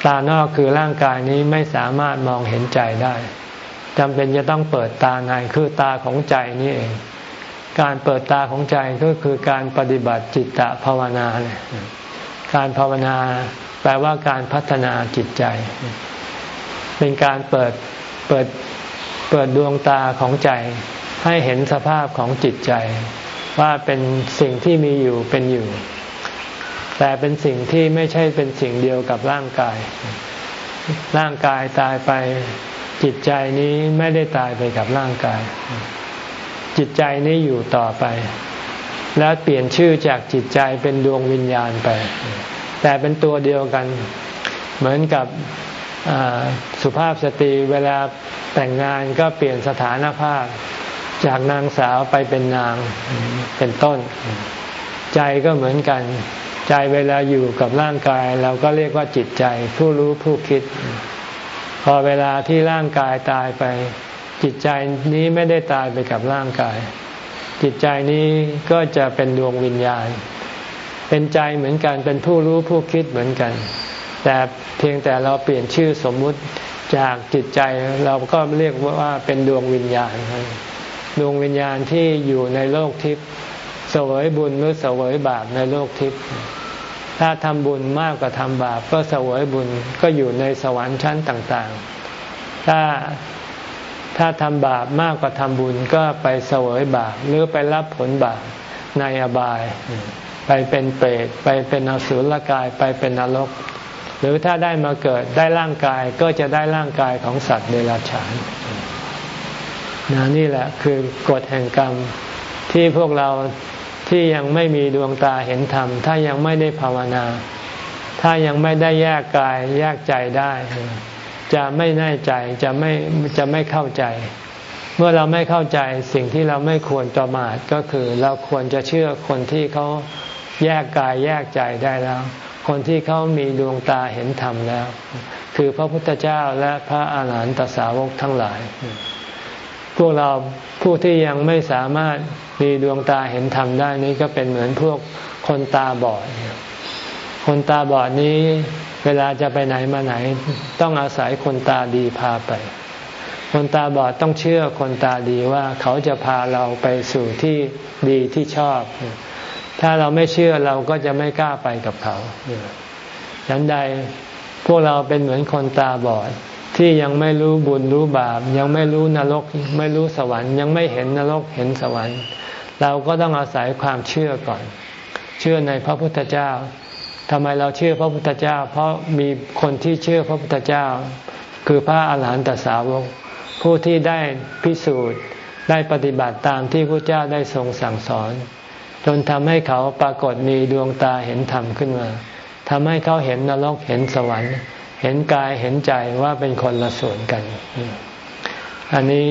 ตานอกคือร่างกายนี้ไม่สามารถมองเห็นใจได้จำเป็นจะต้องเปิดตาในคือตาของใจนี่เอง การเปิดตาของใจก็คือการปฏิบัติจิตตภาวนาเนี่ยการภาวนาแปลว่าการพัฒนาจิตใจ เป็นการเปิด เปิดเปิดดวงตาของใจ ให้เห็นสภาพของจิตใจ ว่าเป็นสิ่งที่มีอยู่เป็นอยู่ แต่เป็นสิ่งที่ไม่ใช่เป็นสิ่งเดียวกับร่างกาย ร่างกายตายไปจิตใจนี้ไม่ได้ตายไปกับร่างกาย จิตใจนี้อยู่ต่อไป แล้วเปลี่ยนชื่อจากจิตใจเป็นดวงวิญญาณไป แต่เป็นตัวเดียวกัน เหมือนกับ สุภาพสตรีเวลาแต่งงานก็เปลี่ยนสถานภาพ จากนางสาวไปเป็นนางเป็นต้น ใจก็เหมือนกัน ใจเวลาอยู่กับร่างกาย เราก็เรียกว่าจิตใจ ผู้รู้ผู้คิด พอเวลาที่ร่างกายตายไป จิตใจนี้ไม่ได้ตายไปกับร่างกาย จิตใจนี้ก็จะเป็นดวงวิญญาณ เป็นใจเหมือนกันเป็นผู้รู้ผู้คิดเหมือนกัน แต่เพียงแต่เราเปลี่ยนชื่อสมมุติจากจิตใจเราก็เรียกว่าเป็นดวงวิญญาณ ดวงวิญญาณที่อยู่ในโลกทิพย์เสวยบุญหรือเสวยบาปในโลกทิพย์ถ้าทำบุญมากกว่าทำบาปก็เสวยบุญก็อยู่ในสวรรค์ชั้นต่างๆ ถ้าถ้าทำบาปมากกว่าทำบุญก็ไปเสวยบาปหรือไปรับผลบาปในอบาย ไปเป็นเปรตไปเป็นอสุรกายไปเป็นนรก หรือถ้าได้มาเกิดได้ร่างกายก็จะได้ร่างกายของสัตว์เดรัจฉานนะนี่แหละคือกฎแห่งกรรมที่พวกเราที่ยังไม่มีดวงตาเห็นธรรม ถ้ายังไม่ได้ภาวนา ถ้ายังไม่ได้แยกกายแยกใจได้ จะไม่แน่ใจจะไม่จะไม่เข้าใจ เมื่อเราไม่เข้าใจสิ่งที่เราไม่ควรประมาทก็คือ เราควรจะเชื่อคนที่เขาแยกกายแยกใจได้แล้ว คนที่เขามีดวงตาเห็นธรรมแล้ว คือพระพุทธเจ้าและพระอาหารหันตสาวกทั้งหลาย พวกเราผู้ที่ยังไม่สามารถมีดวงตาเห็นธรรมได้นี้ก็เป็นเหมือนพวกคนตาบอด คนตาบอดนี้เวลาจะไปไหนมาไหน ต้องอาศัยคนตาดีพาไป คนตาบอดต้องเชื่อคนตาดีว่าเขาจะพาเราไปสู่ที่ดีที่ชอบ ถ้าเราไม่เชื่อเราก็จะไม่กล้าไปกับเขาฉันใดพวกเราเป็นเหมือนคนตาบอดที่ยังไม่รู้บุญรู้บาป ยังไม่รู้นรก ไม่รู้สวรรค์ ยังไม่เห็นนรกเห็นสวรรค์ เราก็ต้องอาศัยความเชื่อก่อน เชื่อในพระพุทธเจ้าทำไมเราเชื่อพระพุทธเจ้า เพราะมีคนที่เชื่อพระพุทธเจ้า คือพระอาหารหันตสาวก ผู้ที่ได้พิสูจน์ได้ปฏิบัติตามที่พระเจ้าได้ทรงสั่งสอน จนทำให้เขาปรากฏมีดวงตาเห็นธรรมขึ้นมาทำให้เขาเห็นนรกเห็นสวรรค์ เห็นกายเห็นใจว่าเป็นคนละส่วนกัน อันนี้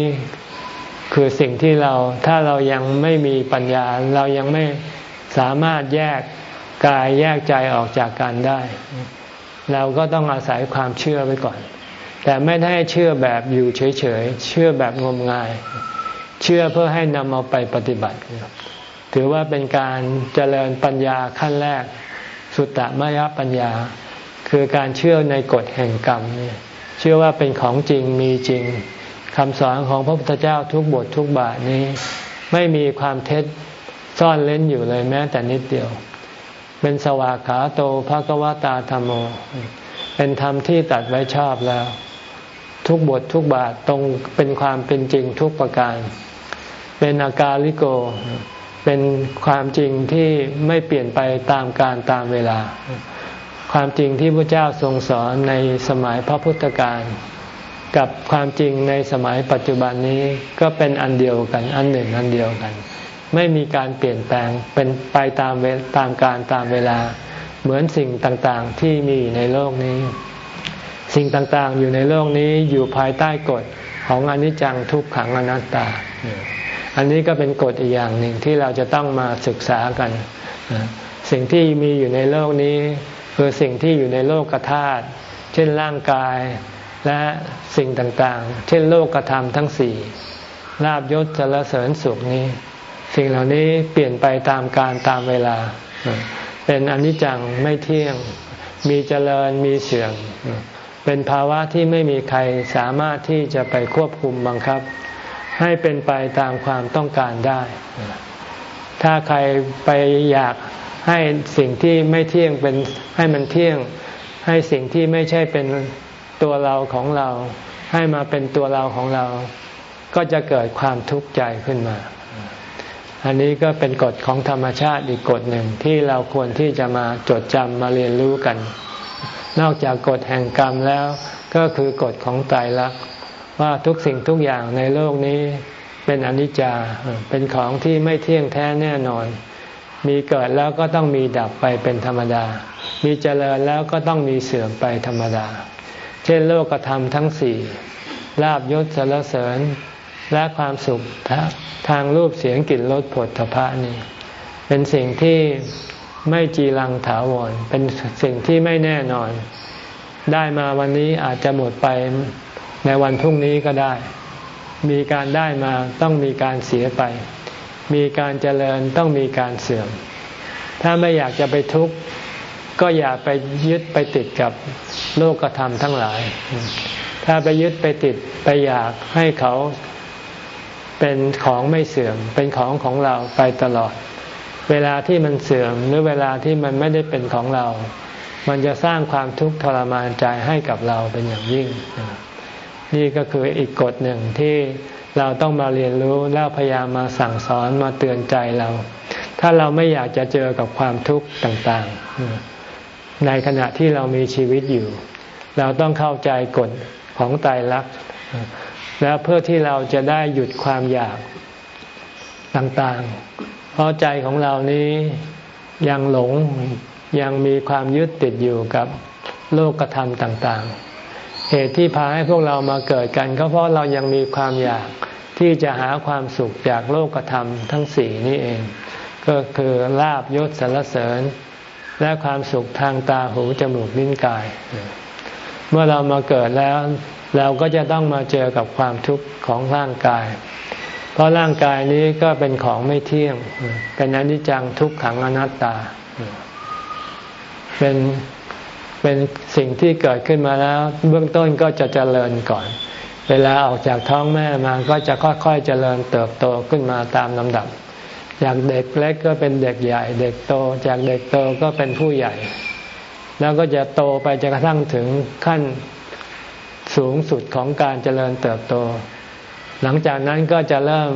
คือสิ่งที่เราถ้าเรายังไม่มีปัญญาเรายังไม่สามารถแยกกายแยกใจออกจากกันได้ เราก็ต้องอาศัยความเชื่อไว้ก่อน แต่ไม่ได้เชื่อแบบอยู่เฉยๆ เชื่อแบบงมงาย เชื่อเพื่อให้นำเอาไปปฏิบัติ ถือว่าเป็นการเจริญปัญญาขั้นแรก สุตตมยปัญญา คือการเชื่อในกฎแห่งกรรมเนี่ยเชื่อว่าเป็นของจริงมีจริงคำสอนของพระพุทธเจ้าทุกบททุกบาทนี้ ไม่มีความเท็จซ่อนเล้นอยู่เลยแม้แต่นิดเดียว เป็นสวากขาโตภะกวตาธรรมโม เป็นธรรมที่ตัดไว้ชอบแล้ว ทุกบททุกบาทตรงเป็นความเป็นจริงทุกประการ เป็นอากาลิโก เป็นความจริงที่ไม่เปลี่ยนไปตามการตามเวลา ความจริงที่พระเจ้าทรงสอนในสมัยพระพุทธการกับความจริงในสมัยปัจจุบันนี้ก็เป็นอันเดียวกันอันหนึ่งอันเดียวกัน ไม่มีการเปลี่ยนแปลงเป็นไปตามเวตามการตามเวลา เหมือนสิ่งต่างๆที่มีในโลกนี้ สิ่งต่างๆอยู่ในโลกนี้อยู่ภายใต้กฎของอนิจจังทุกขังอนัตตา อันนี้ก็เป็นกฎอีกอย่างหนึ่งที่เราจะต้องมาศึกษากัน สิ่งที่มีอยู่ในโลกนี้คือสิ่งที่อยู่ในโลกธาตุเช่นร่างกายและสิ่งต่างๆ เช่นโลกธรรมทั้งสี่ลาบยศจรเสริญสุขนี้ สิ่งเหล่านี้เปลี่ยนไปตามการตามเวลา เป็นอนิจจังไม่เที่ยง มีเจริญมีเสื่อมเป็นภาวะที่ไม่มีใครสามารถที่จะไปควบคุมบังคับ ให้เป็นไปตามความต้องการได้ ถ้าใครไปอยากให้สิ่งที่ไม่เที่ยงเป็นให้มันเที่ยง ให้สิ่งที่ไม่ใช่เป็นตัวเราของเรา ให้มาเป็นตัวเราของเรา ก็จะเกิดความทุกข์ใจขึ้นมา อันนี้ก็เป็นกฎของธรรมชาติอีกกฎหนึ่งที่เราควรที่จะมาจดจำมาเรียนรู้กัน นอกจากกฎแห่งกรรมแล้วก็คือกฎของไตรลักษ ว่าทุกสิ่งทุกอย่างในโลกนี้เป็นอนิจจา เป็นของที่ไม่เที่ยงแท้แน่นอน มีเกิดแล้วก็ต้องมีดับไปเป็นธรรมดา มีเจริญแล้วก็ต้องมีเสื่อมไปธรรมดา เช่นโลกธรรมทั้งสี่ลาบยศสารเสริญและความสุขทางรูปเสียงกลิ่นรสผลทพะนี่ เป็นสิ่งที่ไม่จีรังถาวร เป็นสิ่งที่ไม่แน่นอน ได้มาวันนี้อาจจะหมดไป ในวันพรุ่งนี้ก็ได้ มีการได้มาต้องมีการเสียไป มีการเจริญต้องมีการเสื่อม ถ้าไม่อยากจะไปทุกข์ก็อย่าไปยึดไปติดกับโลกธรรมทั้งหลาย ถ้าไปยึดไปติดไปอยากให้เขาเป็นของไม่เสื่อม เป็นของของเราไปตลอด เวลาที่มันเสื่อมหรือเวลาที่มันไม่ได้เป็นของเรา มันจะสร้างความทุกข์ทรมานใจให้กับเราเป็นอย่างยิ่ง นี่ก็คืออีกกฎหนึ่งที่เราต้องมาเรียนรู้แล้วพยายามมาสั่งสอนมาเตือนใจเรา ถ้าเราไม่อยากจะเจอกับความทุกข์ต่างๆ ในขณะที่เรามีชีวิตอยู่ เราต้องเข้าใจกฎของไตรลักแล้วเพื่อที่เราจะได้หยุดความอยากต่างๆ เพราะใจของเรานี้ยังหลงยังมีความยึดติดอยู่กับโลกธรรมต่างๆ เหตุที่พาให้พวกเรามาเกิดกัน ก็เพราะเรายังมีความอยากที่จะหาความสุขจากโลกธรรมทั้งสี่นี่เอง ก็คือลาบยศสรรเสริญ และความสุขทางตาหูจมูกลิ้นกาย เมื่อเรามาเกิดแล้ว เราก็จะต้องมาเจอกับความทุกข์ของร่างกาย เพราะร่างกายนี้ก็เป็นของไม่เที่ยง เป็นอนิจจังทุกขังอนัตตา เป็น เป็นสิ่งที่เกิดขึ้นมาแล้ว เบื้องต้นก็จะเจริญก่อน เวลาออกจากท้องแม่มาก็จะค่อยๆเจริญเติบโตขึ้นมาตามลำดับ จากเด็กเล็กก็เป็นเด็กใหญ่ เด็กโต จากเด็กโตก็เป็นผู้ใหญ่ แล้วก็จะโตไปจนกระทั่งถึงขั้นสูงสุดของการเจริญเติบโต หลังจากนั้นก็จะเริ่ม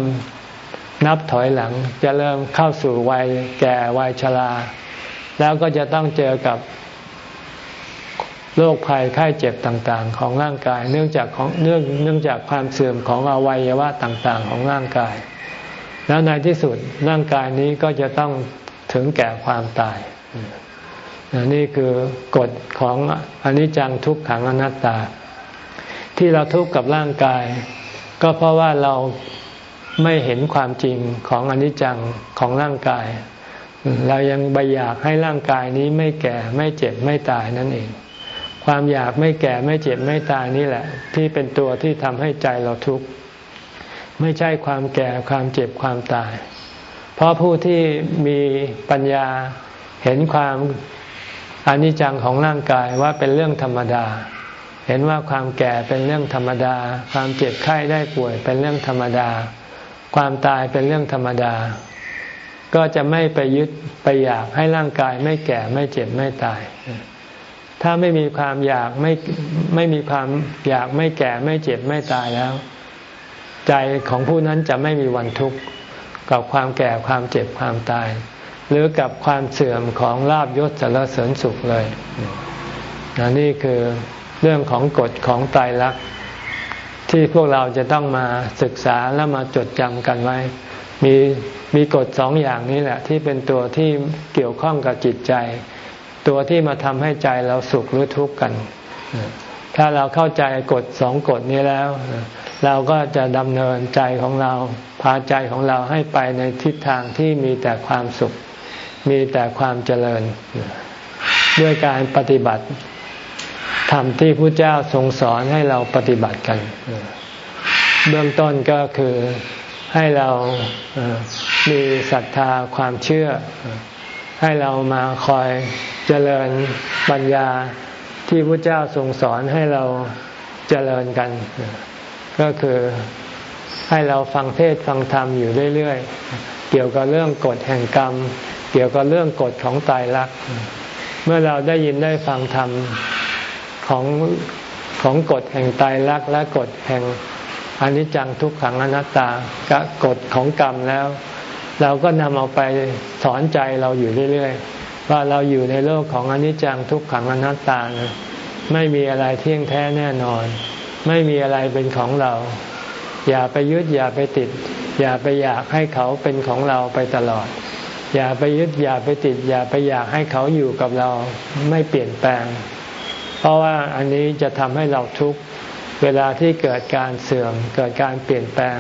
นับถอยหลัง จะเริ่มเข้าสู่วัยแก่วัยชรา แล้วก็จะต้องเจอกับ โรคภัยไข้เจ็บต่างๆ ของร่างกาย เนื่องจากของเนื่องเนื่องจากความเสื่อมของอวัยวะต่างๆ ของร่างกาย แล้วในที่สุดร่างกายนี้ก็จะต้องถึงแก่ความตายนี่คือกฎของอนิจจังทุกขังอนัตตา ที่เราทุกข์กับร่างกาย ก็เพราะว่าเราไม่เห็นความจริงของอนิจจังของร่างกาย เรายังไปอยากให้ร่างกายนี้ไม่แก่ไม่เจ็บไม่ตายนั่นเอง ความอยากไม่แก่ไม่เจ็บไม่ตายนี่แหละ ที่เป็นตัวที่ทำให้ใจเราทุกข์ไม่ใช่ความแก่ความเจ็บความตาย เพราะผู้ที่มีปัญญาเห็นความอนิจจังของร่างกายว่าเป็นเรื่องธรรมดา เห็นว่าความแก่เป็นเรื่องธรรมดา ความเจ็บไข้ได้ป่วยเป็นเรื่องธรรมดา ความตายเป็นเรื่องธรรมดา ก็จะไม่ไปยึดไปอยากให้ร่างกายไม่แก่ไม่เจ็บไม่ตาย ถ้าไม่มีความอยากไม่ไม่มีความอยากไม่แก่ไม่เจ็บไม่ตายแล้ว ใจของผู้นั้นจะไม่มีวันทุกข์กับความแก่ความเจ็บความตาย หรือกับความเสื่อมของลาบยศสารเสริญสุขเลยนี่คือเรื่องของกฎของไตรลักษณ์ที่พวกเราจะต้องมาศึกษาและมาจดจำกันไว้ มีมีกฎสองอย่างนี้แหละ ที่เป็นตัวที่เกี่ยวข้องกับจิตใจ ตัวที่มาทำให้ใจเราสุขหรือทุกข์กัน ถ้าเราเข้าใจกฎสองกฎนี้แล้ว เราก็จะดำเนินใจของเรา พาใจของเราให้ไปในทิศทางที่มีแต่ความสุข มีแต่ความเจริญ ด้วยการปฏิบัติธรรมที่พระเจ้าทรงสอนให้เราปฏิบัติกัน เบื้องต้นก็คือให้เรามีศรัทธาความเชื่อ ให้เรามาคอย จริญปัญญาที่พระเจ้าทรงสอนให้เราเจริญกัน ก็คือให้เราฟังเทศฟังธรรมอยู่เรื่อยๆ เกี่ยวกับเรื่องกฎแห่งกรรม เกี่ยวกับเรื่องกฎของตายรัก เมื่อเราได้ยินได้ฟังธรรมของของกฎแห่งตายรักและกฎแห่งอนิจจังทุกขังอนัตตากฎของกรรมแล้ว เราก็นำเอาไปสอนใจเราอยู่เรื่อยๆ ว่าเราอยู่ในโลกของอนิจจังทุกขังอนัตตานะไม่มีอะไรเที่ยงแท้แน่นอน ไม่มีอะไรเป็นของเรา อย่าไปยึดอย่าไปติด อย่าไปอยากให้เขาเป็นของเราไปตลอด อย่าไปยึดอย่าไปติด อย่าไปอยากให้เขาอยู่กับเราไม่เปลี่ยนแปลง เพราะว่าอันนี้จะทำให้เราทุกข์เวลาที่เกิดการเสื่อม เกิดการเปลี่ยนแปลง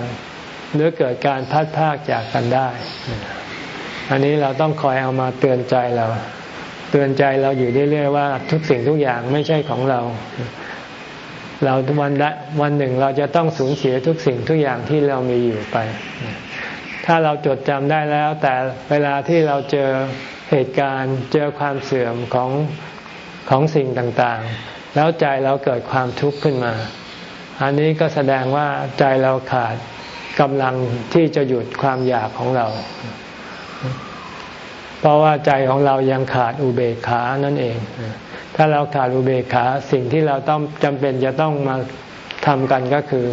หรือเกิดการพัดพากจากกันได้ อันนี้เราต้องคอยเอามาเตือนใจเรา เตือนใจเราอยู่เรื่อยๆว่า ทุกสิ่งทุกอย่างไม่ใช่ของเรา เราวันวันหนึ่งเราจะต้องสูญเสียทุกสิ่งทุกอย่างที่เรามีอยู่ไป ถ้าเราจดจำได้แล้ว แต่เวลาที่เราเจอเหตุการณ์เจอความเสื่อมของของสิ่งต่างๆ แล้วใจเราเกิดความทุกข์ขึ้นมา อันนี้ก็แสดงว่าใจเราขาดกำลังที่จะหยุดความอยากของเรา เพราะว่าใจของเรายังขาดอุเบกขานั่นเอง ถ้าเราขาดอุเบกขาสิ่งที่เราต้องจำเป็นจะต้องมาทำกันก็คือ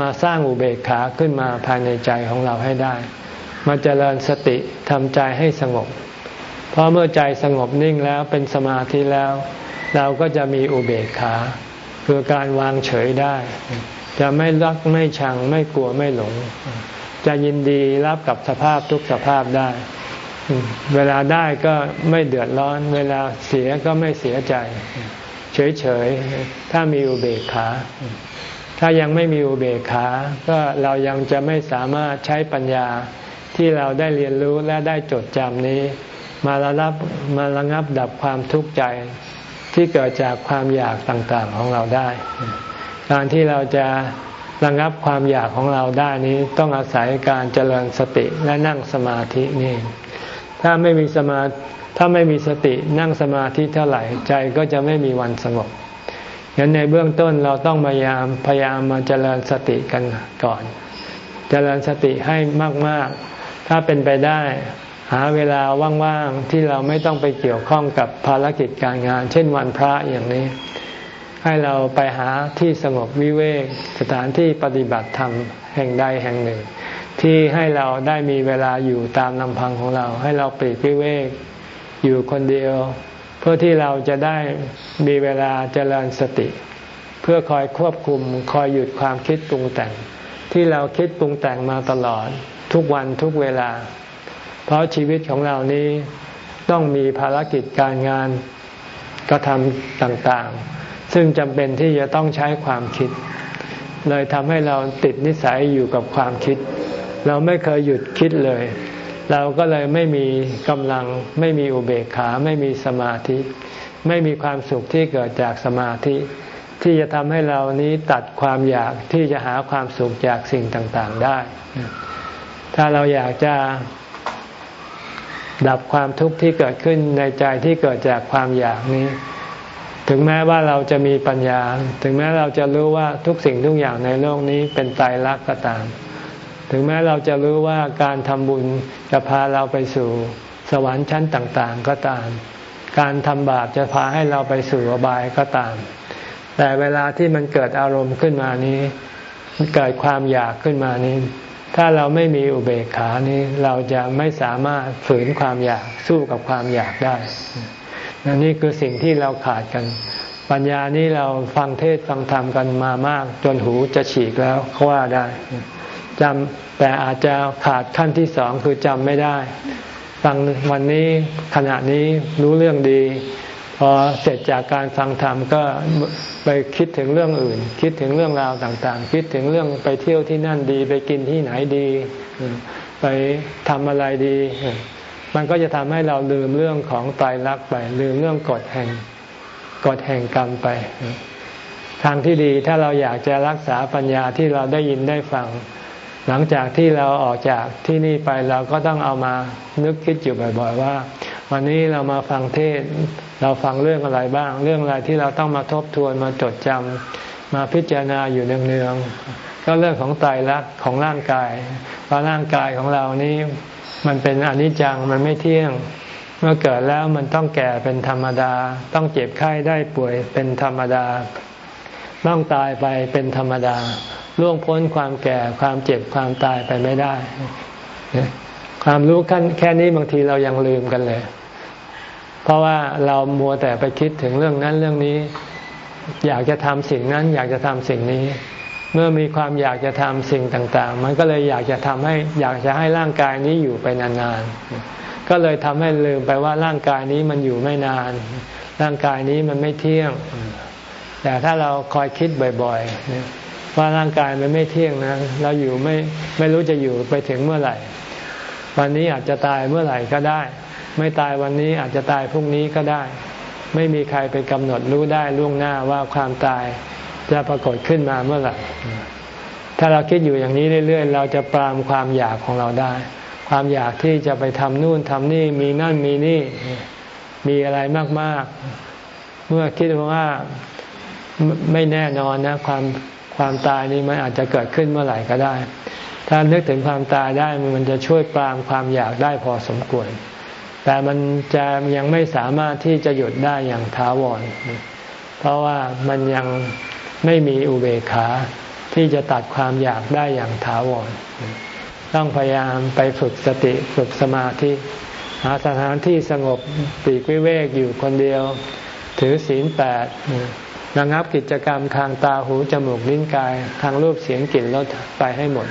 มาสร้างอุเบกขาขึ้นมาภายในใจของเราให้ได้ มาเจริญสติทำใจให้สงบ เพราะเมื่อใจสงบนิ่งแล้วเป็นสมาธิแล้ว เราก็จะมีอุเบกขา คือการวางเฉยได้ จะไม่รักไม่ชังไม่กลัวไม่หลง จะยินดีรับกับสภาพทุกสภาพได้ เวลาได้ก็ไม่เดือดร้อน เวลาเสียก็ไม่เสียใจ เฉยๆ ถ้ามีอุเบกขา ถ้ายังไม่มีอุเบกขา ก็เรายังจะไม่สามารถใช้ปัญญาที่เราได้เรียนรู้และได้จดจำนี้ มาระลับมาระงับดับความทุกข์ใจที่เกิดจากความอยากต่างๆของเราได้ การที่เราจะ ระงับความอยากของเราได้นี้ต้องอาศัยการเจริญสติและนั่งสมาธินี่ ถ้าไม่มีสมาถ้าไม่มีสตินั่งสมาธิเท่าไหร่ใจก็จะไม่มีวันสงบงั้นในเบื้องต้นเราต้องพยายามพยายามมาเจริญสติกันก่อน เจริญสติให้มาก ๆ ถ้าเป็นไปได้หาเวลาว่าง ๆ ที่เราไม่ต้องไปเกี่ยวข้องกับภารกิจการงาน เช่นวันพระอย่างนี้ ให้เราไปหาที่สงบวิเวกสถานที่ปฏิบัติธรรมแห่งใดแห่งหนึ่ง ที่ให้เราได้มีเวลาอยู่ตามลำพังของเรา ให้เราปลีกวิเวกอยู่คนเดียว เพื่อที่เราจะได้มีเวลาเจริญสติ เพื่อคอยควบคุมคอยหยุดความคิดปรุงแต่ง ที่เราคิดปรุงแต่งมาตลอดทุกวันทุกเวลา เพราะชีวิตของเรานี้ต้องมีภารกิจการงานกระทำต่างๆ ซึ่งจำเป็นที่จะต้องใช้ความคิด เลยทำให้เราติดนิสัยอยู่กับความคิด เราไม่เคยหยุดคิดเลย เราก็เลยไม่มีกำลัง ไม่มีอุเบกขา ไม่มีสมาธิ ไม่มีความสุขที่เกิดจากสมาธิ ที่จะทำให้เรานี้ตัดความอยากที่จะหาความสุขจากสิ่งต่างๆได้ ถ้าเราอยากจะดับความทุกข์ที่เกิดขึ้นในใจที่เกิดจากความอยากนี้ ถึงแม้ว่าเราจะมีปัญญา ถึงแม้เราจะรู้ว่าทุกสิ่งทุกอย่างในโลกนี้เป็นตายรักก็ตาม ถึงแม้เราจะรู้ว่าการทำบุญจะพาเราไปสู่สวรรค์ชั้นต่างๆก็ตาม การทำบาปจะพาให้เราไปสู่อบายก็ตาม แต่เวลาที่มันเกิดอารมณ์ขึ้นมานี้ เกิดความอยากขึ้นมานี้ ถ้าเราไม่มีอุเบกขานี้ เราจะไม่สามารถฝืนความอยากสู้กับความอยากได้ นนี่คือสิ่งที่เราขาดกัน ปัญญานี้เราฟังเทศฟังธรรมกันมามาก จนหูจะฉีกแล้วเขาว่าได้จำแต่อาจจะขาดขั้นที่สองคือจำไม่ได้ ฟังวันนี้ขณะนี้รู้เรื่องดีพอเสร็จจากการฟังธรรมก็ไปคิดถึงเรื่องอื่น คิดถึงเรื่องราวต่างๆ คิดถึงเรื่องไปเที่ยวที่นั่นดี ไปกินที่ไหนดี ไปทำอะไรดี มันก็จะทำให้เราลืมเรื่องของตายรักไป ลืมเรื่องกฎแห่งกฎแห่งกรรมไป ทางที่ดีถ้าเราอยากจะรักษาปัญญาที่เราได้ยินได้ฟัง หลังจากที่เราออกจากที่นี่ไปเราก็ต้องเอามานึกคิดอยู่บ่อยๆว่า วันนี้เรามาฟังเทศเราฟังเรื่องอะไรบ้าง เรื่องอะไรที่เราต้องมาทบทวนมาจดจำมาพิจารณาอยู่เนืองๆก็เรื่องของไตรลักษณ์ของร่างกายเพราะร่างกายของเรานี้ มันเป็นอนิจจังมันไม่เที่ยง เมื่อเกิดแล้วมันต้องแก่เป็นธรรมดา ต้องเจ็บไข้ได้ป่วยเป็นธรรมดา ต้องตายไปเป็นธรรมดาล่วงพ้นความแก่ความเจ็บความตายไปไม่ได้ ความรู้ขั้นแค่นี้บางทีเรายังลืมกันเลย เพราะว่าเรามัวแต่ไปคิดถึงเรื่องนั้นเรื่องนี้ อยากจะทำสิ่งนั้น อยากจะทำสิ่งนี้ เมื่อมีความอยากจะทำสิ่งต่างๆ มันก็เลยอยากจะทำให้อยากจะให้ร่างกายนี้อยู่ไปนานๆ ก็เลยทำให้ลืมไปว่าร่างกายนี้มันอยู่ไม่นาน ร่างกายนี้มันไม่เที่ยง แต่ถ้าเราคอยคิดบ่อยๆ ว่าร่างกายมันไม่เที่ยงนะ เราอยู่ไม่ไม่รู้จะอยู่ไปถึงเมื่อไหร่ วันนี้อาจจะตายเมื่อไหร่ก็ได้ ไม่ตายวันนี้อาจจะตายพรุ่งนี้ก็ได้ ไม่มีใครไปกำหนดรู้ได้ล่วงหน้าว่าความตาย จะปรากฏขึ้นมาเมื่อไหร่ถ้าเราคิดอยู่อย่างนี้เรื่อย ๆ เราจะปรามความอยากของเราได้ ความอยากที่จะไปทำนู่นทำนี่มีนั่นมีนี่มีอะไรมาก ๆ เมื่อคิดว่าไม่แน่นอนนะความความตายนี้มันอาจจะเกิดขึ้นเมื่อไหร่ก็ได้ ถ้านึกถึงความตายได้มันจะช่วยปรามความอยากได้พอสมควร แต่มันจะยังไม่สามารถที่จะหยุดได้อย่างท้าวร เพราะว่ามันยัง ไม่มีอุเบกขาที่จะตัดความอยากได้อย่างถาวร ต้องพยายามไปฝึกสติฝึกสมาธิ หาสถานที่สงบปีกวิเวกอยู่คนเดียว ถือศีลแปดระงับกิจกรรมทางตาหูจมูกลิ้นกาย ทางรูปเสียงกลิ่นรสไปให้หมด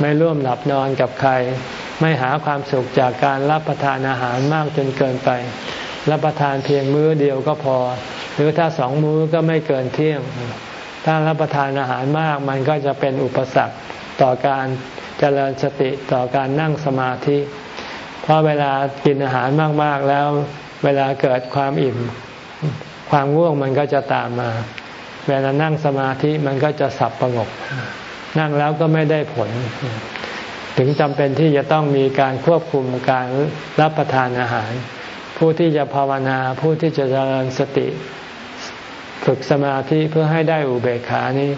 ไม่ร่วมหลับนอนกับใคร ไม่หาความสุขจากการรับประทานอาหารมากจนเกินไป รับประทานเพียงมื้อเดียวก็พอ หรือถ้าสองมื้อก็ไม่เกินเที่ยง ถ้ารับประทานอาหารมากมันก็จะเป็นอุปสรรคต่อการเจริญสติต่อการนั่งสมาธิ เพราะเวลากินอาหารมากๆแล้ว เวลาเกิดความอิ่ม ความง่วงมันก็จะตามมา เวลานั่งสมาธิมันก็จะสับประงก นั่งแล้วก็ไม่ได้ผล ถึงจำเป็นที่จะต้องมีการควบคุมการรับประทานอาหาร ผู้ที่จะภาวนาผู้ที่จะเจริญสติ ฝึกสมาธิเพื่อให้ได้อุเบกขานี้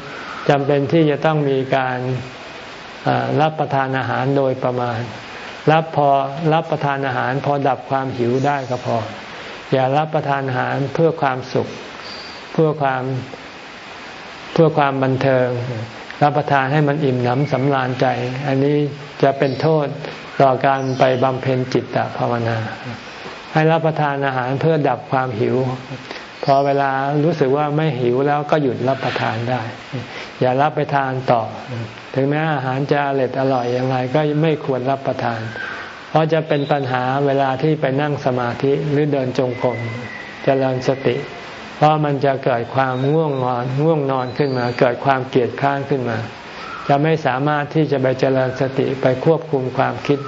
จำเป็นที่จะต้องมีการรับประทานอาหารโดยประมาณ รับพอรับประทานอาหารพอดับความหิวได้ก็พอ อย่ารับประทานอาหารเพื่อความสุข เพื่อความเพื่อความบันเทิง รับประทานให้มันอิ่มหนำสำราญใจ อันนี้จะเป็นโทษต่อการไปบำเพ็ญจิตตภาวนา ให้รับประทานอาหารเพื่อดับความหิว พอเวลารู้สึกว่าไม่หิวแล้วก็หยุดรับประทานได้ อย่ารับไปทานต่อ ถึงแม้อาหารจะอร่อยอร่อยอย่างไรก็ไม่ควรรับประทาน เพราะจะเป็นปัญหาเวลาที่ไปนั่งสมาธิหรือเดินจงกรมจเจริญสติ เพราะมันจะเกิดความง่วงนอนง่วงนอนขึ้นมา เกิดความเกียดค้านขึ้นมา จะไม่สามารถที่จะไปเจริญสติไปควบคุมความคิด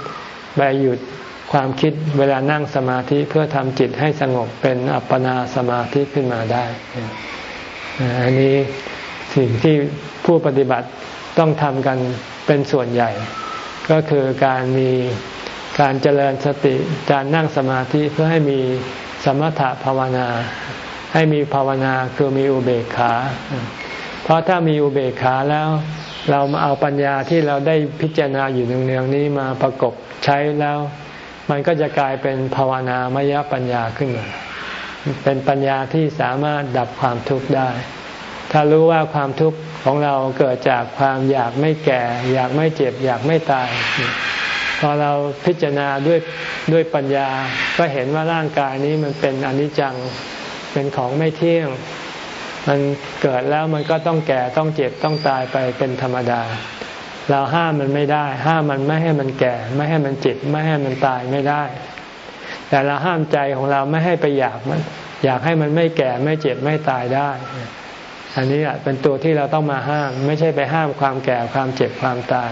ไปหยุด ความคิดเวลานั่งสมาธิเพื่อทำจิตให้สงบเป็นอัปปนาสมาธิขึ้นมาได้ อันนี้สิ่งที่ผู้ปฏิบัติต้องทำกันเป็นส่วนใหญ่ ก็คือการมีการเจริญสติการนั่งสมาธิเพื่อให้มีสมถะภาวนา ให้มีภาวนาคือมีอุเบกขา เพราะถ้ามีอุเบกขาแล้ว เรามาเอาปัญญาที่เราได้พิจารณาอยู่เนืองๆนี้มาประกบใช้แล้ว มันก็จะกลายเป็นภาวนามยปัญญาขึ้นมา เป็นปัญญาที่สามารถดับความทุกข์ได้ ถ้ารู้ว่าความทุกข์ของเราเกิดจากความอยากไม่แก่ อยากไม่เจ็บ อยากไม่ตาย พอเราพิจารณาด้วยด้วยปัญญา ก็เห็นว่าร่างกายนี้มันเป็นอนิจจัง เป็นของไม่เที่ยง มันเกิดแล้วมันก็ต้องแก่ต้องเจ็บต้องตายไปเป็นธรรมดา เราห้ามมันไม่ได้ ห้ามมันไม่ให้มันแก่ ไม่ให้มันเจ็บไม่ให้มันตายไม่ได้ แต่เราห้ามใจของเราไม่ให้ไปอยากมัน อยากให้มันไม่แก่ไม่เจ็บไม่ตายได้ อันนี้เป็นตัวที่เราต้องมาห้าม ไม่ใช่ไปห้ามความแก่ความเจ็บความตาย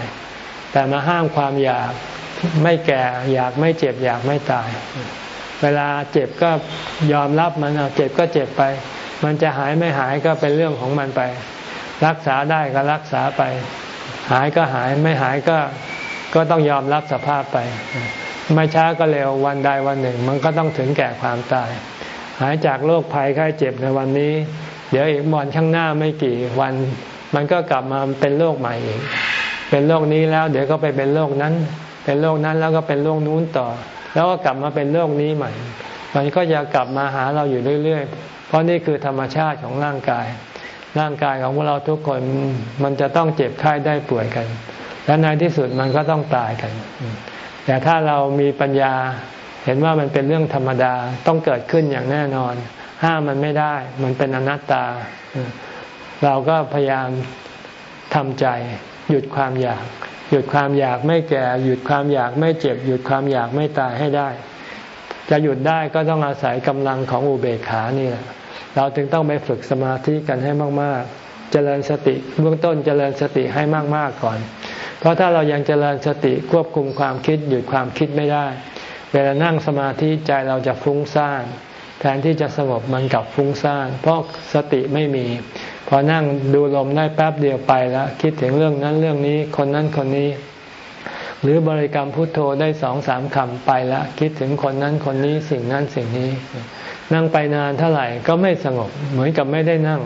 แต่มาห้ามความอยากไม่แก่อยากไม่เจ็บอยากไม่ตาย เวลาเจ็บก็ยอมรับมันเจ็บก็เจ็บไป มันจะหายไม่หายก็เป็นเรื่องของมันไป รักษาได้ก็รักษาไป หายก็หายไม่หายก็ก็ต้องยอมรับสภาพไป ไม่ช้าก็เร็ววันใดวันหนึ่ง มันก็ต้องถึงแก่ความตาย หายจากโรคภัยไข้เจ็บในวันนี้ เดี๋ยวอีกวันข้างหน้าไม่กี่วัน มันก็กลับมาเป็นโรคใหม่อีก เป็นโรคนี้แล้ว เดี๋ยวก็ไปเป็นโรคนั้น เป็นโรคนั้นแล้วก็เป็นโรคนู้นต่อ แล้วก็กลับมาเป็นโรคนี้ใหม่ มันก็จะกลับมาหาเราอยู่เรื่อยๆ เพราะนี่คือธรรมชาติของร่างกาย ร่างกายของพวกเราทุกคนมันจะต้องเจ็บไข้ได้ป่วยกัน และในที่สุดมันก็ต้องตายกัน แต่ถ้าเรามีปัญญาเห็นว่ามันเป็นเรื่องธรรมดาต้องเกิดขึ้นอย่างแน่นอน ห้ามมันไม่ได้ มันเป็นอนัตตา เราก็พยายามทำใจ หยุดความอยาก หยุดความอยากไม่แก่ หยุดความอยากไม่เจ็บ หยุดความอยากไม่ตายให้ได้ จะหยุดได้ก็ต้องอาศัยกำลังของอุเบกขานี่แหละ เราถึงต้องไปฝึกสมาธิกันให้มาก ๆ เจริญสติเบื้องต้นเจริญสติให้มาก ๆ ก่อน เพราะถ้าเรายังเจริญสติควบคุมความคิดหยุดความคิดไม่ได้ เวลานั่งสมาธิใจเราจะฟุ้งซ่านแทนที่จะสงบมันกลับฟุ้งซ่านเพราะสติไม่มี พอนั่งดูลมได้แป๊บเดียวไปแล้ว คิดถึงเรื่องนั้นเรื่องนี้คนนั้นคนนี้ หรือบริกรรมพุทโธได้สองสามคำไปแล้วคิดถึงคนนั้นคนนี้สิ่งนั้นสิ่งนี้ นั่งไปนานเท่าไหร่ก็ไม่สงบเหมือนกับไม่ได้นั่ง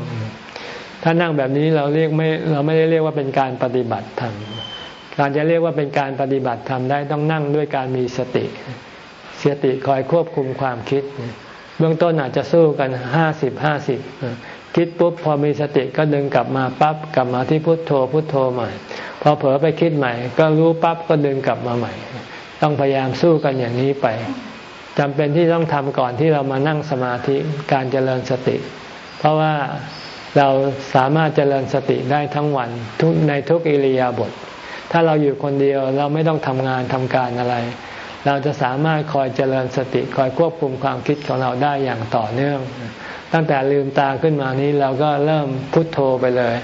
ถ้านั่งแบบนี้เราเรียกไม่เราไม่ได้เรียกว่าเป็นการปฏิบัติธรรมการจะเรียกว่าเป็นการปฏิบัติธรรมได้ต้องนั่งด้วยการมีสติสติคอยควบคุมความคิด เบื้องต้นอาจจะสู้กันห้าสิบห้าสิบคิดปุ๊บพอมีสติก็ดึงกลับมาปั๊บกลับมาที่พุทโธพุทโธใหม่ พอเผลอไปคิดใหม่ ก็รู้ปั๊บก็ดึงกลับมาใหม่ ต้องพยายามสู้กันอย่างนี้ไป จำเป็นที่ต้องทำก่อนที่เรามานั่งสมาธิการเจริญสติ เพราะว่าเราสามารถเจริญสติได้ทั้งวันทุกในทุกอิริยาบถถ้าเราอยู่คนเดียวเราไม่ต้องทำงานทำการอะไร เราจะสามารถคอยเจริญสติคอยควบคุมความคิดของเราได้อย่างต่อเนื่อง ตั้งแต่ลืมตาขึ้นมานี้เราก็เริ่มพุทโธไปเลย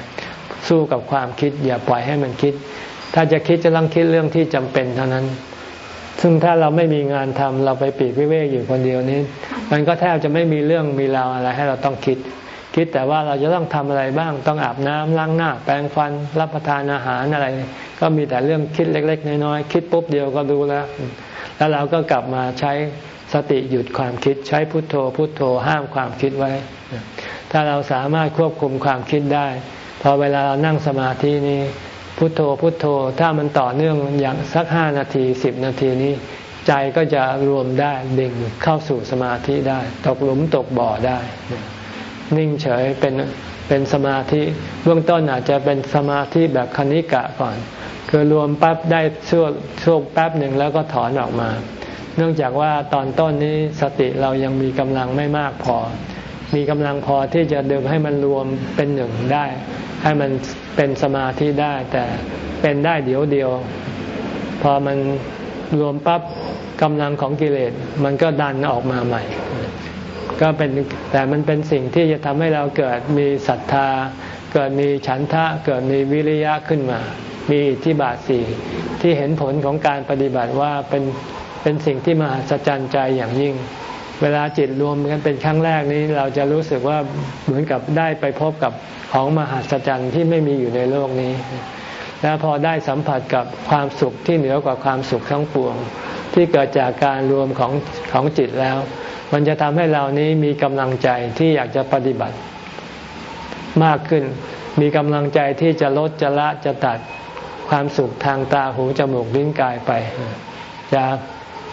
สู้กับความคิดอย่าปล่อยให้มันคิด ถ้าจะคิดจะต้องคิดเรื่องที่จำเป็นเท่านั้น ซึ่งถ้าเราไม่มีงานทำเราไปปีกวิเวกอยู่คนเดียวนี้ มันก็แทบจะไม่มีเรื่องมีราวอะไรให้เราต้องคิด คิดแต่ว่าเราจะต้องทำอะไรบ้างต้องอาบน้ำล้างหน้า แปรงฟันรับประทานอาหารอะไร ก็มีแต่เรื่องคิดเล็ก ๆ น้อยๆคิดปุ๊บเดียวก็รู้แล้ว แล้วเราก็กลับมาใช้สติหยุดความคิดใช้พุทโธ พุทโธห้ามความคิดไว้ ถ้าเราสามารถควบคุมความคิดได้ พอเวลาเรานั่งสมาธินี้ พุทโธพุทโธ ถ้ามันต่อเนื่องอย่างสักห้านาทีสิบนาทีนี้ ใจก็จะรวมได้ดิ่งเข้าสู่สมาธิได้ ตกหลุมตกบ่อได้ นิ่งเฉยเป็นเป็นสมาธิเบื้องต้นอาจจะเป็นสมาธิแบบคณิกะก่อน คือรวมปั๊บได้ช่วงช่วงแป๊บหนึ่งแล้วก็ถอนออกมา เนื่องจากว่าตอนต้นนี้สติเรายังมีกำลังไม่มากพอ มีกำลังพอที่จะดึงให้มันรวมเป็นหนึ่งได้ ให้มันเป็นสมาธิได้ แต่เป็นได้เดี๋ยวเดียว พอมันรวมปั๊บกำลังของกิเลสมันก็ดันออกมาใหม่ ก็เป็นแต่มันเป็นสิ่งที่จะทำให้เราเกิดมีศรัทธา เกิดมีฉันทะ เกิดมีวิริยะขึ้นมา มีที่บาทสี่ที่เห็นผลของการปฏิบัติว่าเป็นเป็นสิ่งที่มหัศจรรย์ใจอย่างยิ่ง เวลาจิตรวมกันเป็นครั้งแรกนี้เราจะรู้สึกว่าเหมือนกับได้ไปพบกับของมหัศจรรย์ที่ไม่มีอยู่ในโลกนี้ แล้วพอได้สัมผัสกับความสุขที่เหนือกว่าความสุขทั้งปวง ที่เกิดจากการรวมของของจิตแล้ว มันจะทำให้เรานี้มีกำลังใจที่อยากจะปฏิบัติ มากขึ้นมีกำลังใจที่จะลดจะละจะตัดความสุขทางตาหูจมูกลิ้นกายไปจะ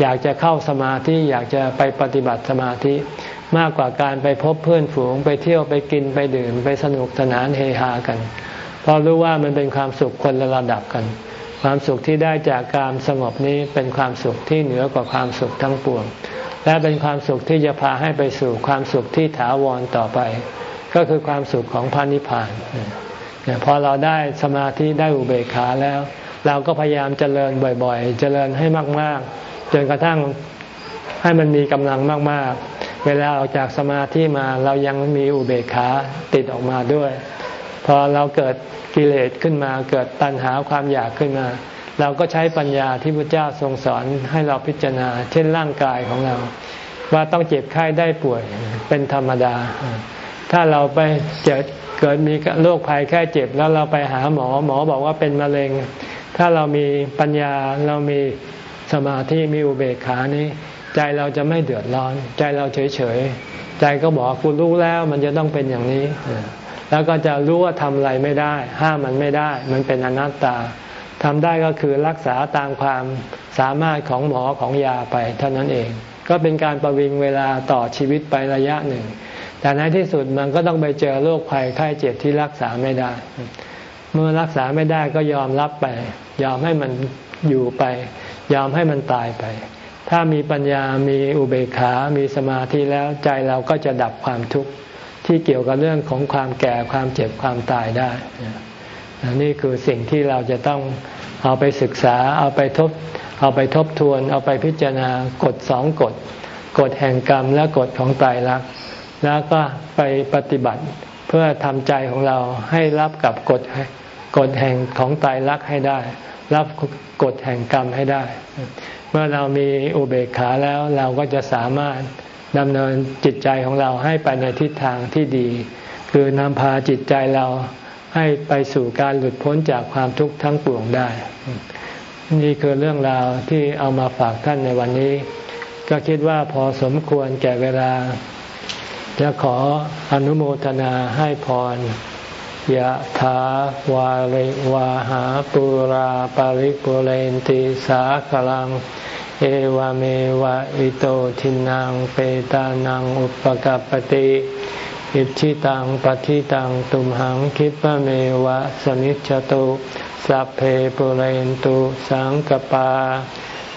อยากจะเข้าสมาธิอยากจะไปปฏิบัติสมาธิมากกว่าการไปพบเพื่อนฝูงไปเที่ยวไปกินไปดื่มไปสนุกสนานเฮฮากันเพราะรู้ว่ามันเป็นความสุขคนละระดับกัน ความสุขที่ได้จากการสงบนี้เป็นความสุขที่เหนือกว่าความสุขทั้งปวง และเป็นความสุขที่จะพาให้ไปสู่ความสุขที่ถาวรต่อไป ก็คือความสุขของพระนิพพานพอเราได้สมาธิได้อุเบกขาแล้ว เราก็พยายามเจริญบ่อยๆ เจริญให้มากๆ จนกระทั่งให้มันมีกำลังมาก ๆ เวลาออกจากสมาธิมาเรายังมีอุเบกขาติดออกมาด้วย พอเราเกิดกิเลสขึ้นมาเกิดตัณหาความอยากขึ้นมา เราก็ใช้ปัญญาที่พระเจ้าทรงสอนให้เราพิจารณา เช่นร่างกายของเรา ว่าต้องเจ็บไข้ได้ป่วยเป็นธรรมดา ถ้าเราไปเจอเกิดมีโรคภัยแค่เจ็บแล้วเราไปหาหมอหมอบอกว่าเป็นมะเร็ง ถ้าเรามีปัญญาเรามี สมาธิมีอุเบกขานี้ ใจเราจะไม่เดือดร้อน ใจเราเฉยเฉยใจก็บอกคุณรู้แล้วมันจะต้องเป็นอย่างนี้ แล้วก็จะรู้ว่าทำอะไรไม่ได้ ห้ามมันไม่ได้ มันเป็นอนัตตาทำได้ก็คือรักษาตามความสามารถของหมอของยาไปเท่านั้นเอง ก็เป็นการประวิงเวลาต่อชีวิตไประยะหนึ่ง แต่ในที่สุดมันก็ต้องไปเจอโรคภัยไข้เจ็บที่รักษาไม่ได้ เมื่อรักษาไม่ได้ก็ยอมรับไป ยอมให้มันอยู่ไป ยอมให้มันตายไป ถ้ามีปัญญามีอุเบกขา มีสมาธิแล้วใจเราก็จะดับความทุกข์ที่เกี่ยวกับเรื่องของความแก่ความเจ็บความตายได้นี่คือสิ่งที่เราจะต้องเอาไปศึกษาเอาไปทบเอาไปทบทวน เอาไปพิจารณากฎสองกฎกฎแห่งกรรมและกฎของไตรลักแล้วก็ไปปฏิบัติเพื่อทำใจของเราให้รับกับกฎกฎแห่งของไตรลักให้ได้ รับกฎแห่งกรรมให้ได้ เมื่อเรามีอุเบกขาแล้วเราก็จะสามารถดำเนินจิตใจของเราให้ไปในทิศทางที่ดี คือนำพาจิตใจเราให้ไปสู่การหลุดพ้นจากความทุกข์ทั้งปวงได้ นี่คือเรื่องราวที่เอามาฝากท่านในวันนี้ ก็คิดว่าพอสมควรแก่เวลา จะขออนุโมทนาให้พร ยะถาวาริวาหาปุราปาริปุเรนติสาคลัง เอวเมวะอิโตทินังเปตานังอุปกัปติอิชิตังปฏิตังตุมหังคิปะเมวะสมิจจตุสัพเพปุเรนตุสังกปา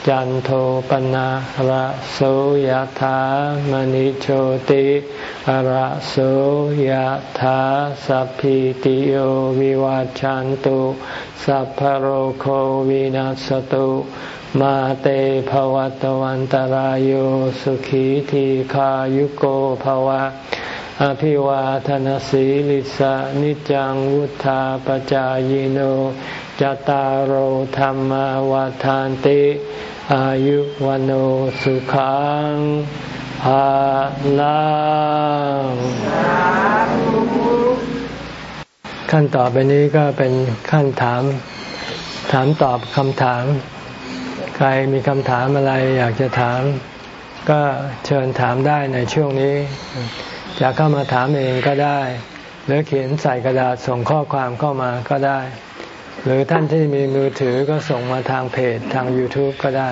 จันโทปนะระโสยธามณิโชติระโสยธาสัพพิติโยวิวาจันตุสัพพโรโควินัสตุมาเตภวัตวันตารโยสุขีทีขายุโกภวะ อภิวาทนสีลิสานิจังวุธาปจายโนจตารโหธรรมวาทานติ อายุวันโอสุขังภาลังขั้นต่อไปนี้ก็เป็นขั้นถาม ถามตอบคำถาม ใครมีคำถามอะไรอยากจะถาม ก็เชิญถามได้ในช่วงนี้ จะเข้ามาถามเองก็ได้ หรือเขียนใส่กระดาษส่งข้อความเข้ามาก็ได้ หรือท่านที่มีมือถือก็ส่งมาทางเพจทาง YouTube ก็ได้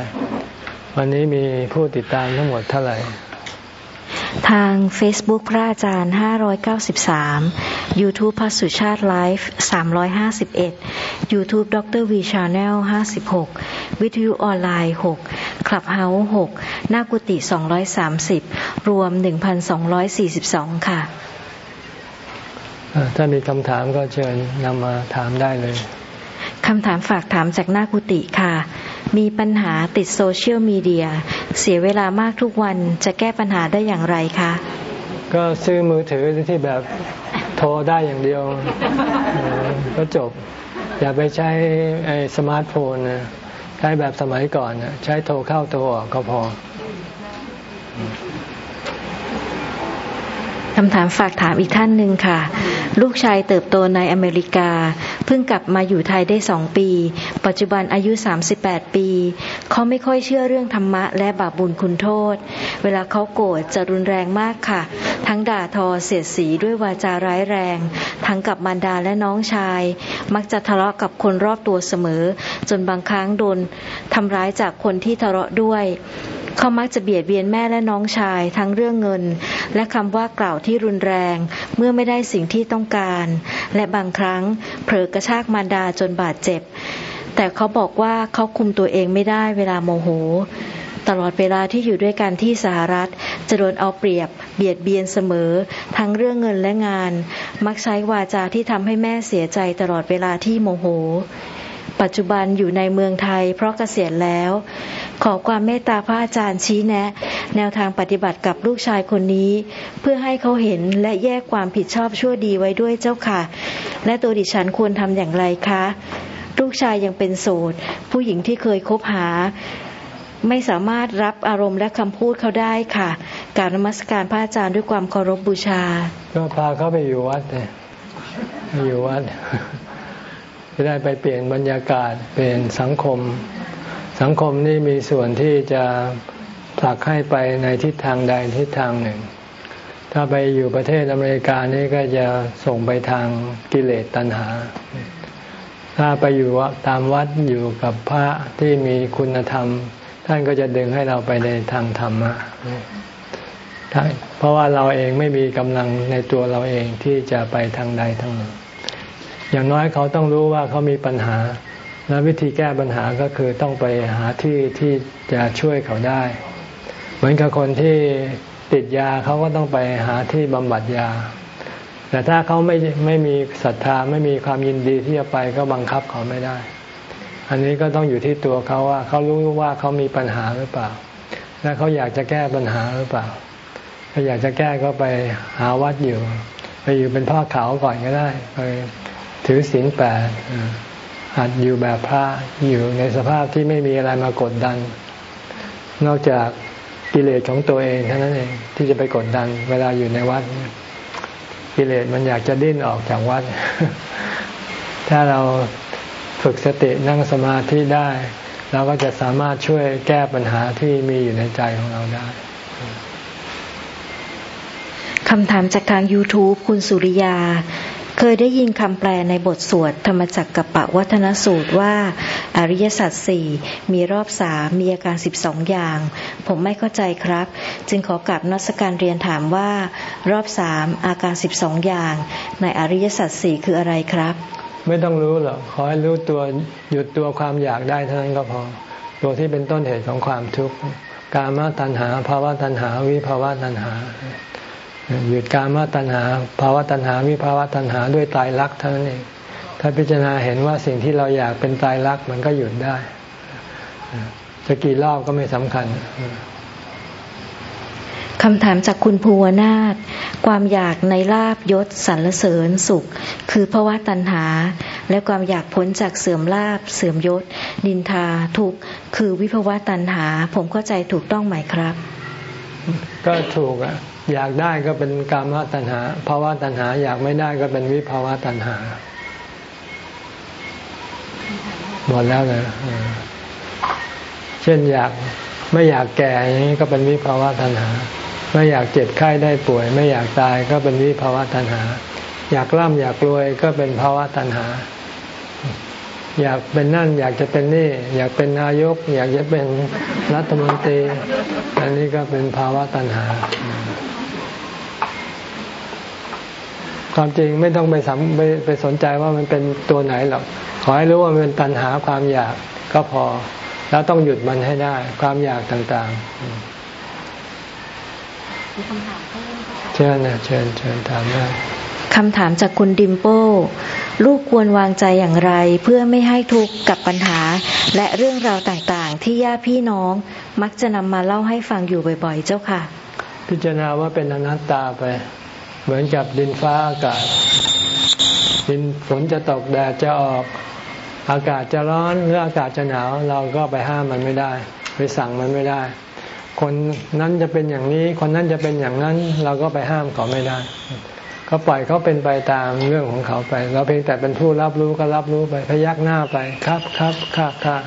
วันนี้มีผู้ติดตามทั้งหมดเท่าไหร่ ทาง Facebook พระอาจารย์ 593 YouTube พระสุชาติไลฟ์351 YouTube ดร. V Channel 56 วิทยุออนไลน์ 6 Clubhouse 6หน้ากุฏิ230 รวม 1,242 ค่ะถ้ามีคำถามก็เชิญนำมาถามได้เลย คำถามฝากถามจากหน้ากุฏิค่ะ มีปัญหาติดโซเชียลมีเดีย เสียเวลามากทุกวันจะแก้ปัญหาได้อย่างไรคะ ก็ซื้อมือถือที่แบบโทรได้อย่างเดียว ก็จบ อย่าไปใช้ไอ้สมาร์ทโฟนใช้แบบสมัยก่อนใช้โทรเข้าโทรออกก็พอ คำถามฝากถามอีกท่านหนึ่งค่ะ ลูกชายเติบโตในอเมริกา เพิ่งกลับมาอยู่ไทยได้สองปี ปัจจุบันอายุ 38 ปี เขาไม่ค่อยเชื่อเรื่องธรรมะและบาปบุญคุณโทษ เวลาเขาโกรธจะรุนแรงมากค่ะ ทั้งด่าทอเสียดสีด้วยวาจาร้ายแรง ทั้งกับมารดาและน้องชาย มักจะทะเลาะกับคนรอบตัวเสมอ จนบางครั้งโดนทำร้ายจากคนที่ทะเลาะด้วย เขามักจะเบียดเบียนแม่และน้องชายทั้งเรื่องเงิน และคำว่ากล่าวที่รุนแรง เมื่อไม่ได้สิ่งที่ต้องการ และบางครั้งเผลอกระชากมารดาจนบาดเจ็บ แต่เขาบอกว่าเขาคุมตัวเองไม่ได้เวลาโมโห ตลอดเวลาที่อยู่ด้วยกันที่สหรัฐ จะโดนเอาเปรียบ เบียดเบียนเสมอ ทั้งเรื่องเงินและงาน มักใช้วาจาที่ทำให้แม่เสียใจตลอดเวลาที่โมโห ปัจจุบันอยู่ในเมืองไทย เพราะเกษียณแล้ว ขอความเมตตาพระอาจารย์ชี้แนะ แนวทางปฏิบัติกับลูกชายคนนี้ เพื่อให้เขาเห็นและแยกความผิดชอบชั่วดีไว้ด้วยเจ้าค่ะ และตัวดิฉันควรทำอย่างไรคะ ลูกชายยังเป็นโสด ผู้หญิงที่เคยคบหาไม่สามารถรับอารมณ์และคำพูดเขาได้ค่ะ การนมัสการพระอาจารย์ด้วยความเคารพบูชา ก็พาเขาไปอยู่วัดเลยอยู่วัด จะได้ไปเปลี่ยนบรรยากาศเปลี่ยนสังคม สังคมนี่มีส่วนที่จะผลักให้ไปในทิศทางใดทิศทางหนึ่ง ถ้าไปอยู่ประเทศอเมริกานี่ก็จะส่งไปทางกิเลสตัณหา ถ้าไปอยู่ตามวัดอยู่กับพระที่มีคุณธรรม ท่านก็จะดึงให้เราไปในทางธรรมะเพราะว่าเราเองไม่มีกำลังในตัวเราเองที่จะไปทางใดทางหนึ่ง อย่างน้อยเขาต้องรู้ว่าเขามีปัญหา และวิธีแก้ปัญหาก็คือต้องไปหาที่ที่จะช่วยเขาได้ เหมือนกับคนที่ติดยาเขาก็ต้องไปหาที่บำบัดยา แต่ถ้าเขาไม่ไม่มีศรัทธาไม่มีความยินดีที่จะไปก็บังคับเขาไม่ได้ อันนี้ก็ต้องอยู่ที่ตัวเขาว่าเขารู้ว่าเขามีปัญหาหรือเปล่า และเขาอยากจะแก้ปัญหาหรือเปล่า ถ้าอยากจะแก้ก็ไปหาวัดอยู่ ไปอยู่เป็นพ่อเขาก่อนก็ได้ไป ถือศีลแปดหัดอยู่แบบพระอยู่ในสภาพที่ไม่มีอะไรมากดดัน นอกจากกิเลสของตัวเองเท่านั้นเองที่จะไปกดดัน เวลาอยู่ในวัด กิเลสมันอยากจะดิ้นออกจากวัด ถ้าเราฝึกสตินั่งสมาธิได้ เราก็จะสามารถช่วยแก้ปัญหาที่มีอยู่ในใจของเราได้คำถามจากทาง YouTube คุณสุริยา เคยได้ยินคำแปลในบทสวดธรรมจักรกับปะวัฒนสูตรว่า อริยสัจสี่มีรอบสามมีอาการสิบสองอย่าง ผมไม่เข้าใจครับ จึงขอกลับนักการเรียนถามว่า รอบสามอาการสิบสองอย่าง ในอริยสัจสี่คืออะไรครับ ไม่ต้องรู้หรอกขอให้รู้ตัวหยุดตัวความอยากได้เท่านั้นก็พอ ตัวที่เป็นต้นเหตุของความทุกข์กามตัณหาภาวะตัณหา วิภาวะตัณหา หยุดการมาตัณหาภาวะตัณหาวิภาวะตัณหาด้วยตายรักเท่านั้นเอง ถ้าพิจารณาเห็นว่าสิ่งที่เราอยากเป็นตายรักมันก็หยุดได้ จะกี่รอบก็ไม่สำคัญคำถามจากคุณภูวนาถความอยากในลาบยศสรรเสริญสุข คือภาวะตัณหา และความอยากพ้นจากเสื่อมลาบ เสื่อมยศ ดินทาทุกคือวิภาวะตัณหา ผมเข้าใจถูกต้องไหมครับ ก็ถูกอะ อยากได้ก็เป็นกามตัณหาภาวะตัณหา อยากไม่ได้ก็เป็นวิภาวะตัณหา หมดแล้วนะเช่นอยากไม่อยากแก่อย่างนี้ก็เป็นวิภาวะตัณหา ไม่อยากเจ็บไข้ได้ป่วย ไม่อยากตายก็เป็นวิภาวะตัณหา อยากร่ำอยากรวยก็เป็นภาวะตัณหา อยากเป็นนั่น อยากจะเป็นนี่ อยากเป็นนายก อยากจะเป็นรัฐมนตรี อันนี้ก็เป็นภาวะตัณหา ความจริงไม่ต้องไปสไปไปสนใจว่ามันเป็นตัวไหนหรอก ขอให้รู้ว่ามันเป็นตัณหาความอยากก็พอ แล้วต้องหยุดมันให้ได้ ความอยากต่างๆ เชิญนะเชิญเชิญถามได้คำถามจากคุณดิมโป้ ลูกควรวางใจอย่างไร เพื่อไม่ให้ทุกข์กับปัญหา และเรื่องราวต่างๆ ที่ญาติพี่น้อง มักจะนำมาเล่าให้ฟังอยู่บ่อย ๆ เจ้าค่ะ พิจารณาว่าเป็นอนัตตาไป เหมือนกับดินฟ้าอากาศ ดินฝนจะตกแดดจะออกอากาศจะร้อนหรืออากาศจะหนาว เราก็ไปห้ามมันไม่ได้ ไปสั่งมันไม่ได้ คนนั้นจะเป็นอย่างนี้ คนนั้นจะเป็นอย่างนั้น เราก็ไปห้ามเขาไม่ได้เขาปล่อยเขาเป็นไปตามเรื่องของเขาไป เราเพียงแต่เป็นผู้รับรู้ก็รับรู้ไป พยักหน้าไปครับครับค่ะค่ะ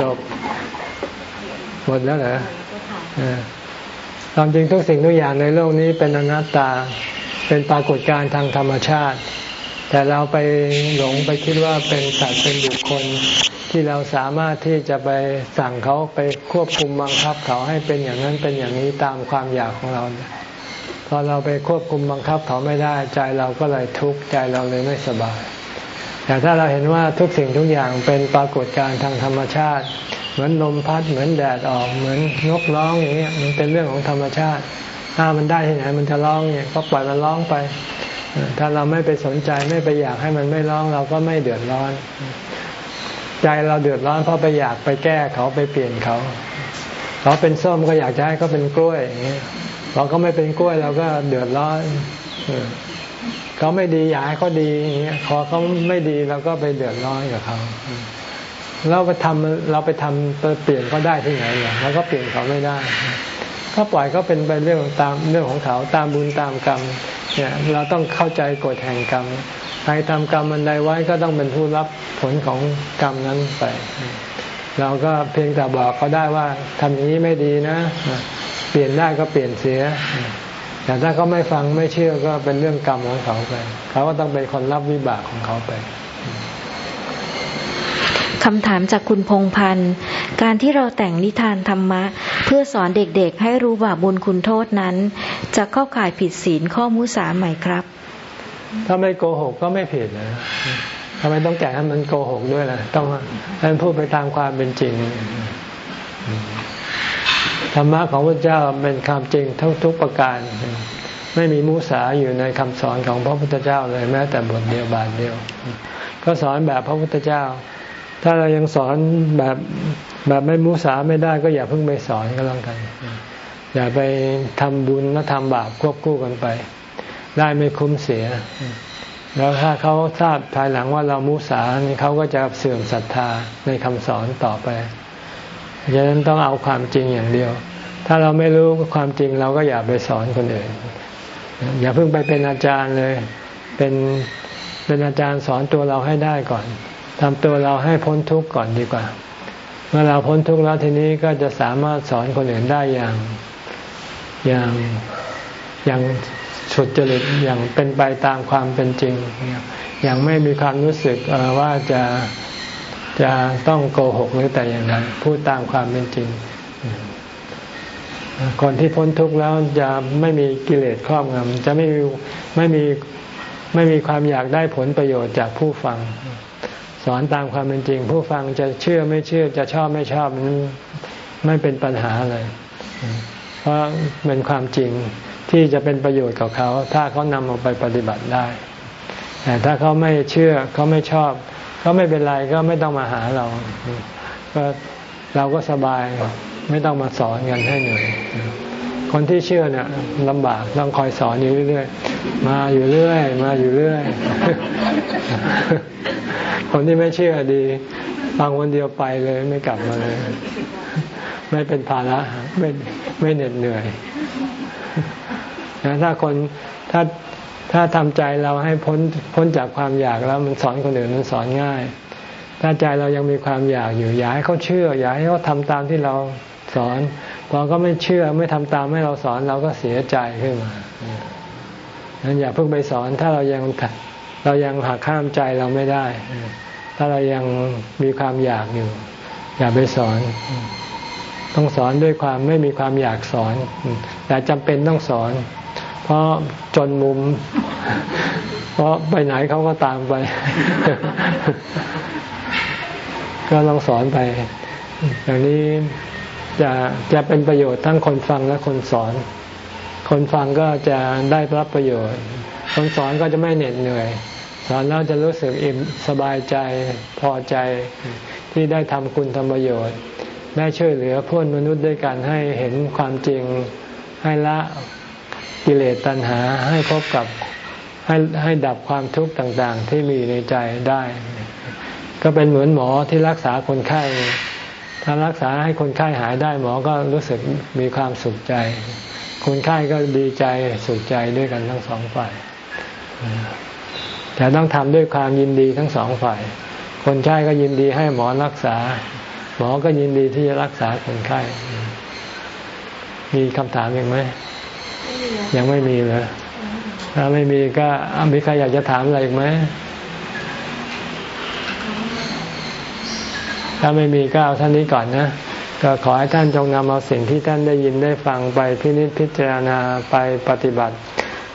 จบ หมดแล้วเหรอ ความจริงทุกสิ่งทุกอย่างในโลกนี้เป็นอนัตตา เป็นปรากฏการณ์ทางธรรมชาติ แต่เราไปหลงไปคิดว่าเป็นสัตว์เป็นบุคคล ที่เราสามารถที่จะไปสั่งเขาไปควบคุมบังคับเขาให้เป็นอย่างนั้นเป็นอย่างนี้ตามความอยากของเราพอเราไปควบคุมบังคับเขาไม่ได้ใจเราก็เลยทุกข์ใจเราเลยไม่สบาย แต่ถ้าเราเห็นว่าทุกสิ่งทุกอย่างเป็นปรากฏการณ์ทางธรรมชาติ เหมือนลมพัดเหมือนแดดออกเหมือนนกร้องอย่างเงี้ยมันเป็นเรื่องของธรรมชาติ ถ้ามันได้ที่ไหนมันจะร้องเนี่ยก็ปล่อยมันร้องไป ถ้าเราไม่ไปสนใจไม่ไปอยากให้มันไม่ร้องเราก็ไม่เดือดร้อน ใจเราเดือดร้อนเพราะไปอยากไปแก้เขาไปเปลี่ยนเขาเขาเป็นส้มก็อยากจะให้เขาเป็นกล้วยอย่างเงี้ยพอเขาไม่เป็นกล้วยเราก็เดือดร้อนเขาไม่ดีอยากให้เขาดีอย่างเงี้ยพอเขาไม่ดีเราก็ไปเดือดร้อนกับเขา เราไปทำเราไปทำเปลี่ยนก็ได้ที่ไหนเนี่ยเราก็เปลี่ยนเขาไม่ได้ก็ปล่อยเขาเป็นไปเรื่องตามเรื่องของเขาตามบุญตามกรรมเนี่ยเราต้องเข้าใจกฎแห่งกรรมใครทำกรรมมันใดไว้ก็ต้องเป็นผู้รับผลของกรรมนั้นไป เราก็เพียงแต่บอกเขาได้ว่าทำอย่างนี้ไม่ดีนะ เปลี่ยนได้ก็เปลี่ยนเสีย แต่ถ้าเขาไม่ฟังไม่เชื่อก็เป็นเรื่องกรรมของเขาไป เขาก็ต้องเป็นคนรับวิบากของเขาไป คำถามจากคุณพงพันธ์ การที่เราแต่งนิทานธรรมะ เพื่อสอนเด็กๆ ให้รู้บาปบุญคุณโทษนั้น จะเข้าข่ายผิดศีลข้อมุสาไหมครับ ถ้าไม่โกหกก็ไม่ผิดนะทำไมต้องแก่ให้มันโกหกด้วยล่ะ ต้องให้มันพูดไปตามความเป็นจริง ธรรมะของพระเจ้าเป็นความจริงทั้งทุกประการ ไม่มีมุสาอยู่ในคำสอนของพระพุทธเจ้าเลยแม้แต่บทเดียวบาทเดียว ก็สอนแบบพระพุทธเจ้า ถ้าเรายังสอนแบบแบบไม่มุสาไม่ได้ก็อย่าเพิ่งไปสอนก็แล้วกัน อย่าไปทำบุญและทำบาปควบคู่กันไป ได้ไม่คุ้มเสีย แล้วถ้าเขาทราบภายหลังว่าเรามุสาเขาก็จะเสื่อมศรัทธาในคำสอนต่อไปดังนั้นต้องเอาความจริงอย่างเดียว ถ้าเราไม่รู้ความจริงเราก็อย่าไปสอนคนอื่น อย่าเพิ่งไปเป็นอาจารย์เลย เป็นเป็นอาจารย์สอนตัวเราให้ได้ก่อน ทำตัวเราให้พ้นทุกข์ก่อนดีกว่า เมื่อเราพ้นทุกข์แล้วทีนี้ก็จะสามารถสอนคนอื่นได้อย่างอย่างอย่างสุดจริตอย่างเป็นไปตามความเป็นจริง อย่างไม่มีความรู้สึกว่าจะจะต้องโกหกหรือแต่อย่างไรพูดตามความเป็นจริงคนที่พ้นทุกข์แล้วจะไม่มีกิเลสครอบงำจะไม่มีไม่มีไม่มีความอยากได้ผลประโยชน์จากผู้ฟัง สอนตามความเป็นจริง ผู้ฟังจะเชื่อไม่เชื่อจะชอบไม่ชอบนั้นไม่เป็นปัญหาเลย เพราะเป็นความจริงที่จะเป็นประโยชน์กับเขา ถ้าเขานำเอาไปปฏิบัติได้ แต่ถ้าเขาไม่เชื่อเขาไม่ชอบเขาไม่เป็นไรก็ไม่ต้องมาหาเรา ก็เราก็สบายไม่ต้องมาสอนกันให้เหนื่อยคนที่เชื่อเนี่ยลำบากต้องคอยสอนอยู่เรื่อยๆมาอยู่เรื่อย มาอยู่เรื่อย คนที่ไม่เชื่อดีฟังวันเดียวไปเลยไม่กลับมาเลย ไม่เป็นภาระไม่ไม่เหน็ดเหนื่อยนะถ้าคนถ้าถ้าทำใจเราให้พ้นพ้นจากความอยากแล้วมันสอนคนอื่นมันสอนง่าย ถ้าใจเรายังมีความอยากอยู่ อยากให้เขาเชื่อ อยากให้เขาทำตามที่เราสอนพอก็ไม่เชื่อไม่ทำตามให้เราสอนเราก็เสียใจขึ้นมานั้นอย่าเพิ่งไปสอนถ้าเรายัง เรายังหักข้ามใจเราไม่ได้ ถ้าเรายังมีความอยากอยู่ อย่าไปสอน ต้องสอนด้วยความไม่มีความอยากสอน แต่จำเป็นต้องสอน เพราะจนมุม เพราะไปไหนเขาก็ตามไป ก็ลองสอนไป อย่างนี้จะจะเป็นประโยชน์ทั้งคนฟังและคนสอน คนฟังก็จะได้รับประโยชน์ คนสอนก็จะไม่เหน็ดเหนื่อย สอนแล้วจะรู้สึกอิ่มสบายใจพอใจที่ได้ทำคุณทำประโยชน์ ได้ช่วยเหลือเพื่อนมนุษย์ด้วยกันให้เห็นความจริงให้ละกิเลสตัณหาให้พบกับให้ให้ดับความทุกข์ต่างๆ ที่มีในใจได้ ก็เป็นเหมือนหมอที่รักษาคนไข้ถ้ารักษาให้คนไข้หายได้หมอก็รู้สึกมีความสุขใจ คนไข้ก็ดีใจสุขใจด้วยกันทั้งสองฝ่าย แต่ต้องทำด้วยความยินดีทั้งสองฝ่าย คนไข้ก็ยินดีให้หมอรักษา หมอก็ยินดีที่จะรักษาคนไข้ มีคำถามยังไหม ยังไม่มีเลยถ้าไม่มีก็มีใครอยากจะถามอะไรอีกไหมถ้าไม่มีก็เอาท่านนี้ก่อนนะ ก็ขอให้ท่านจงนำเอาสิ่งที่ท่านได้ยินได้ฟังไปพินิจพิจารณาไปปฏิบัติ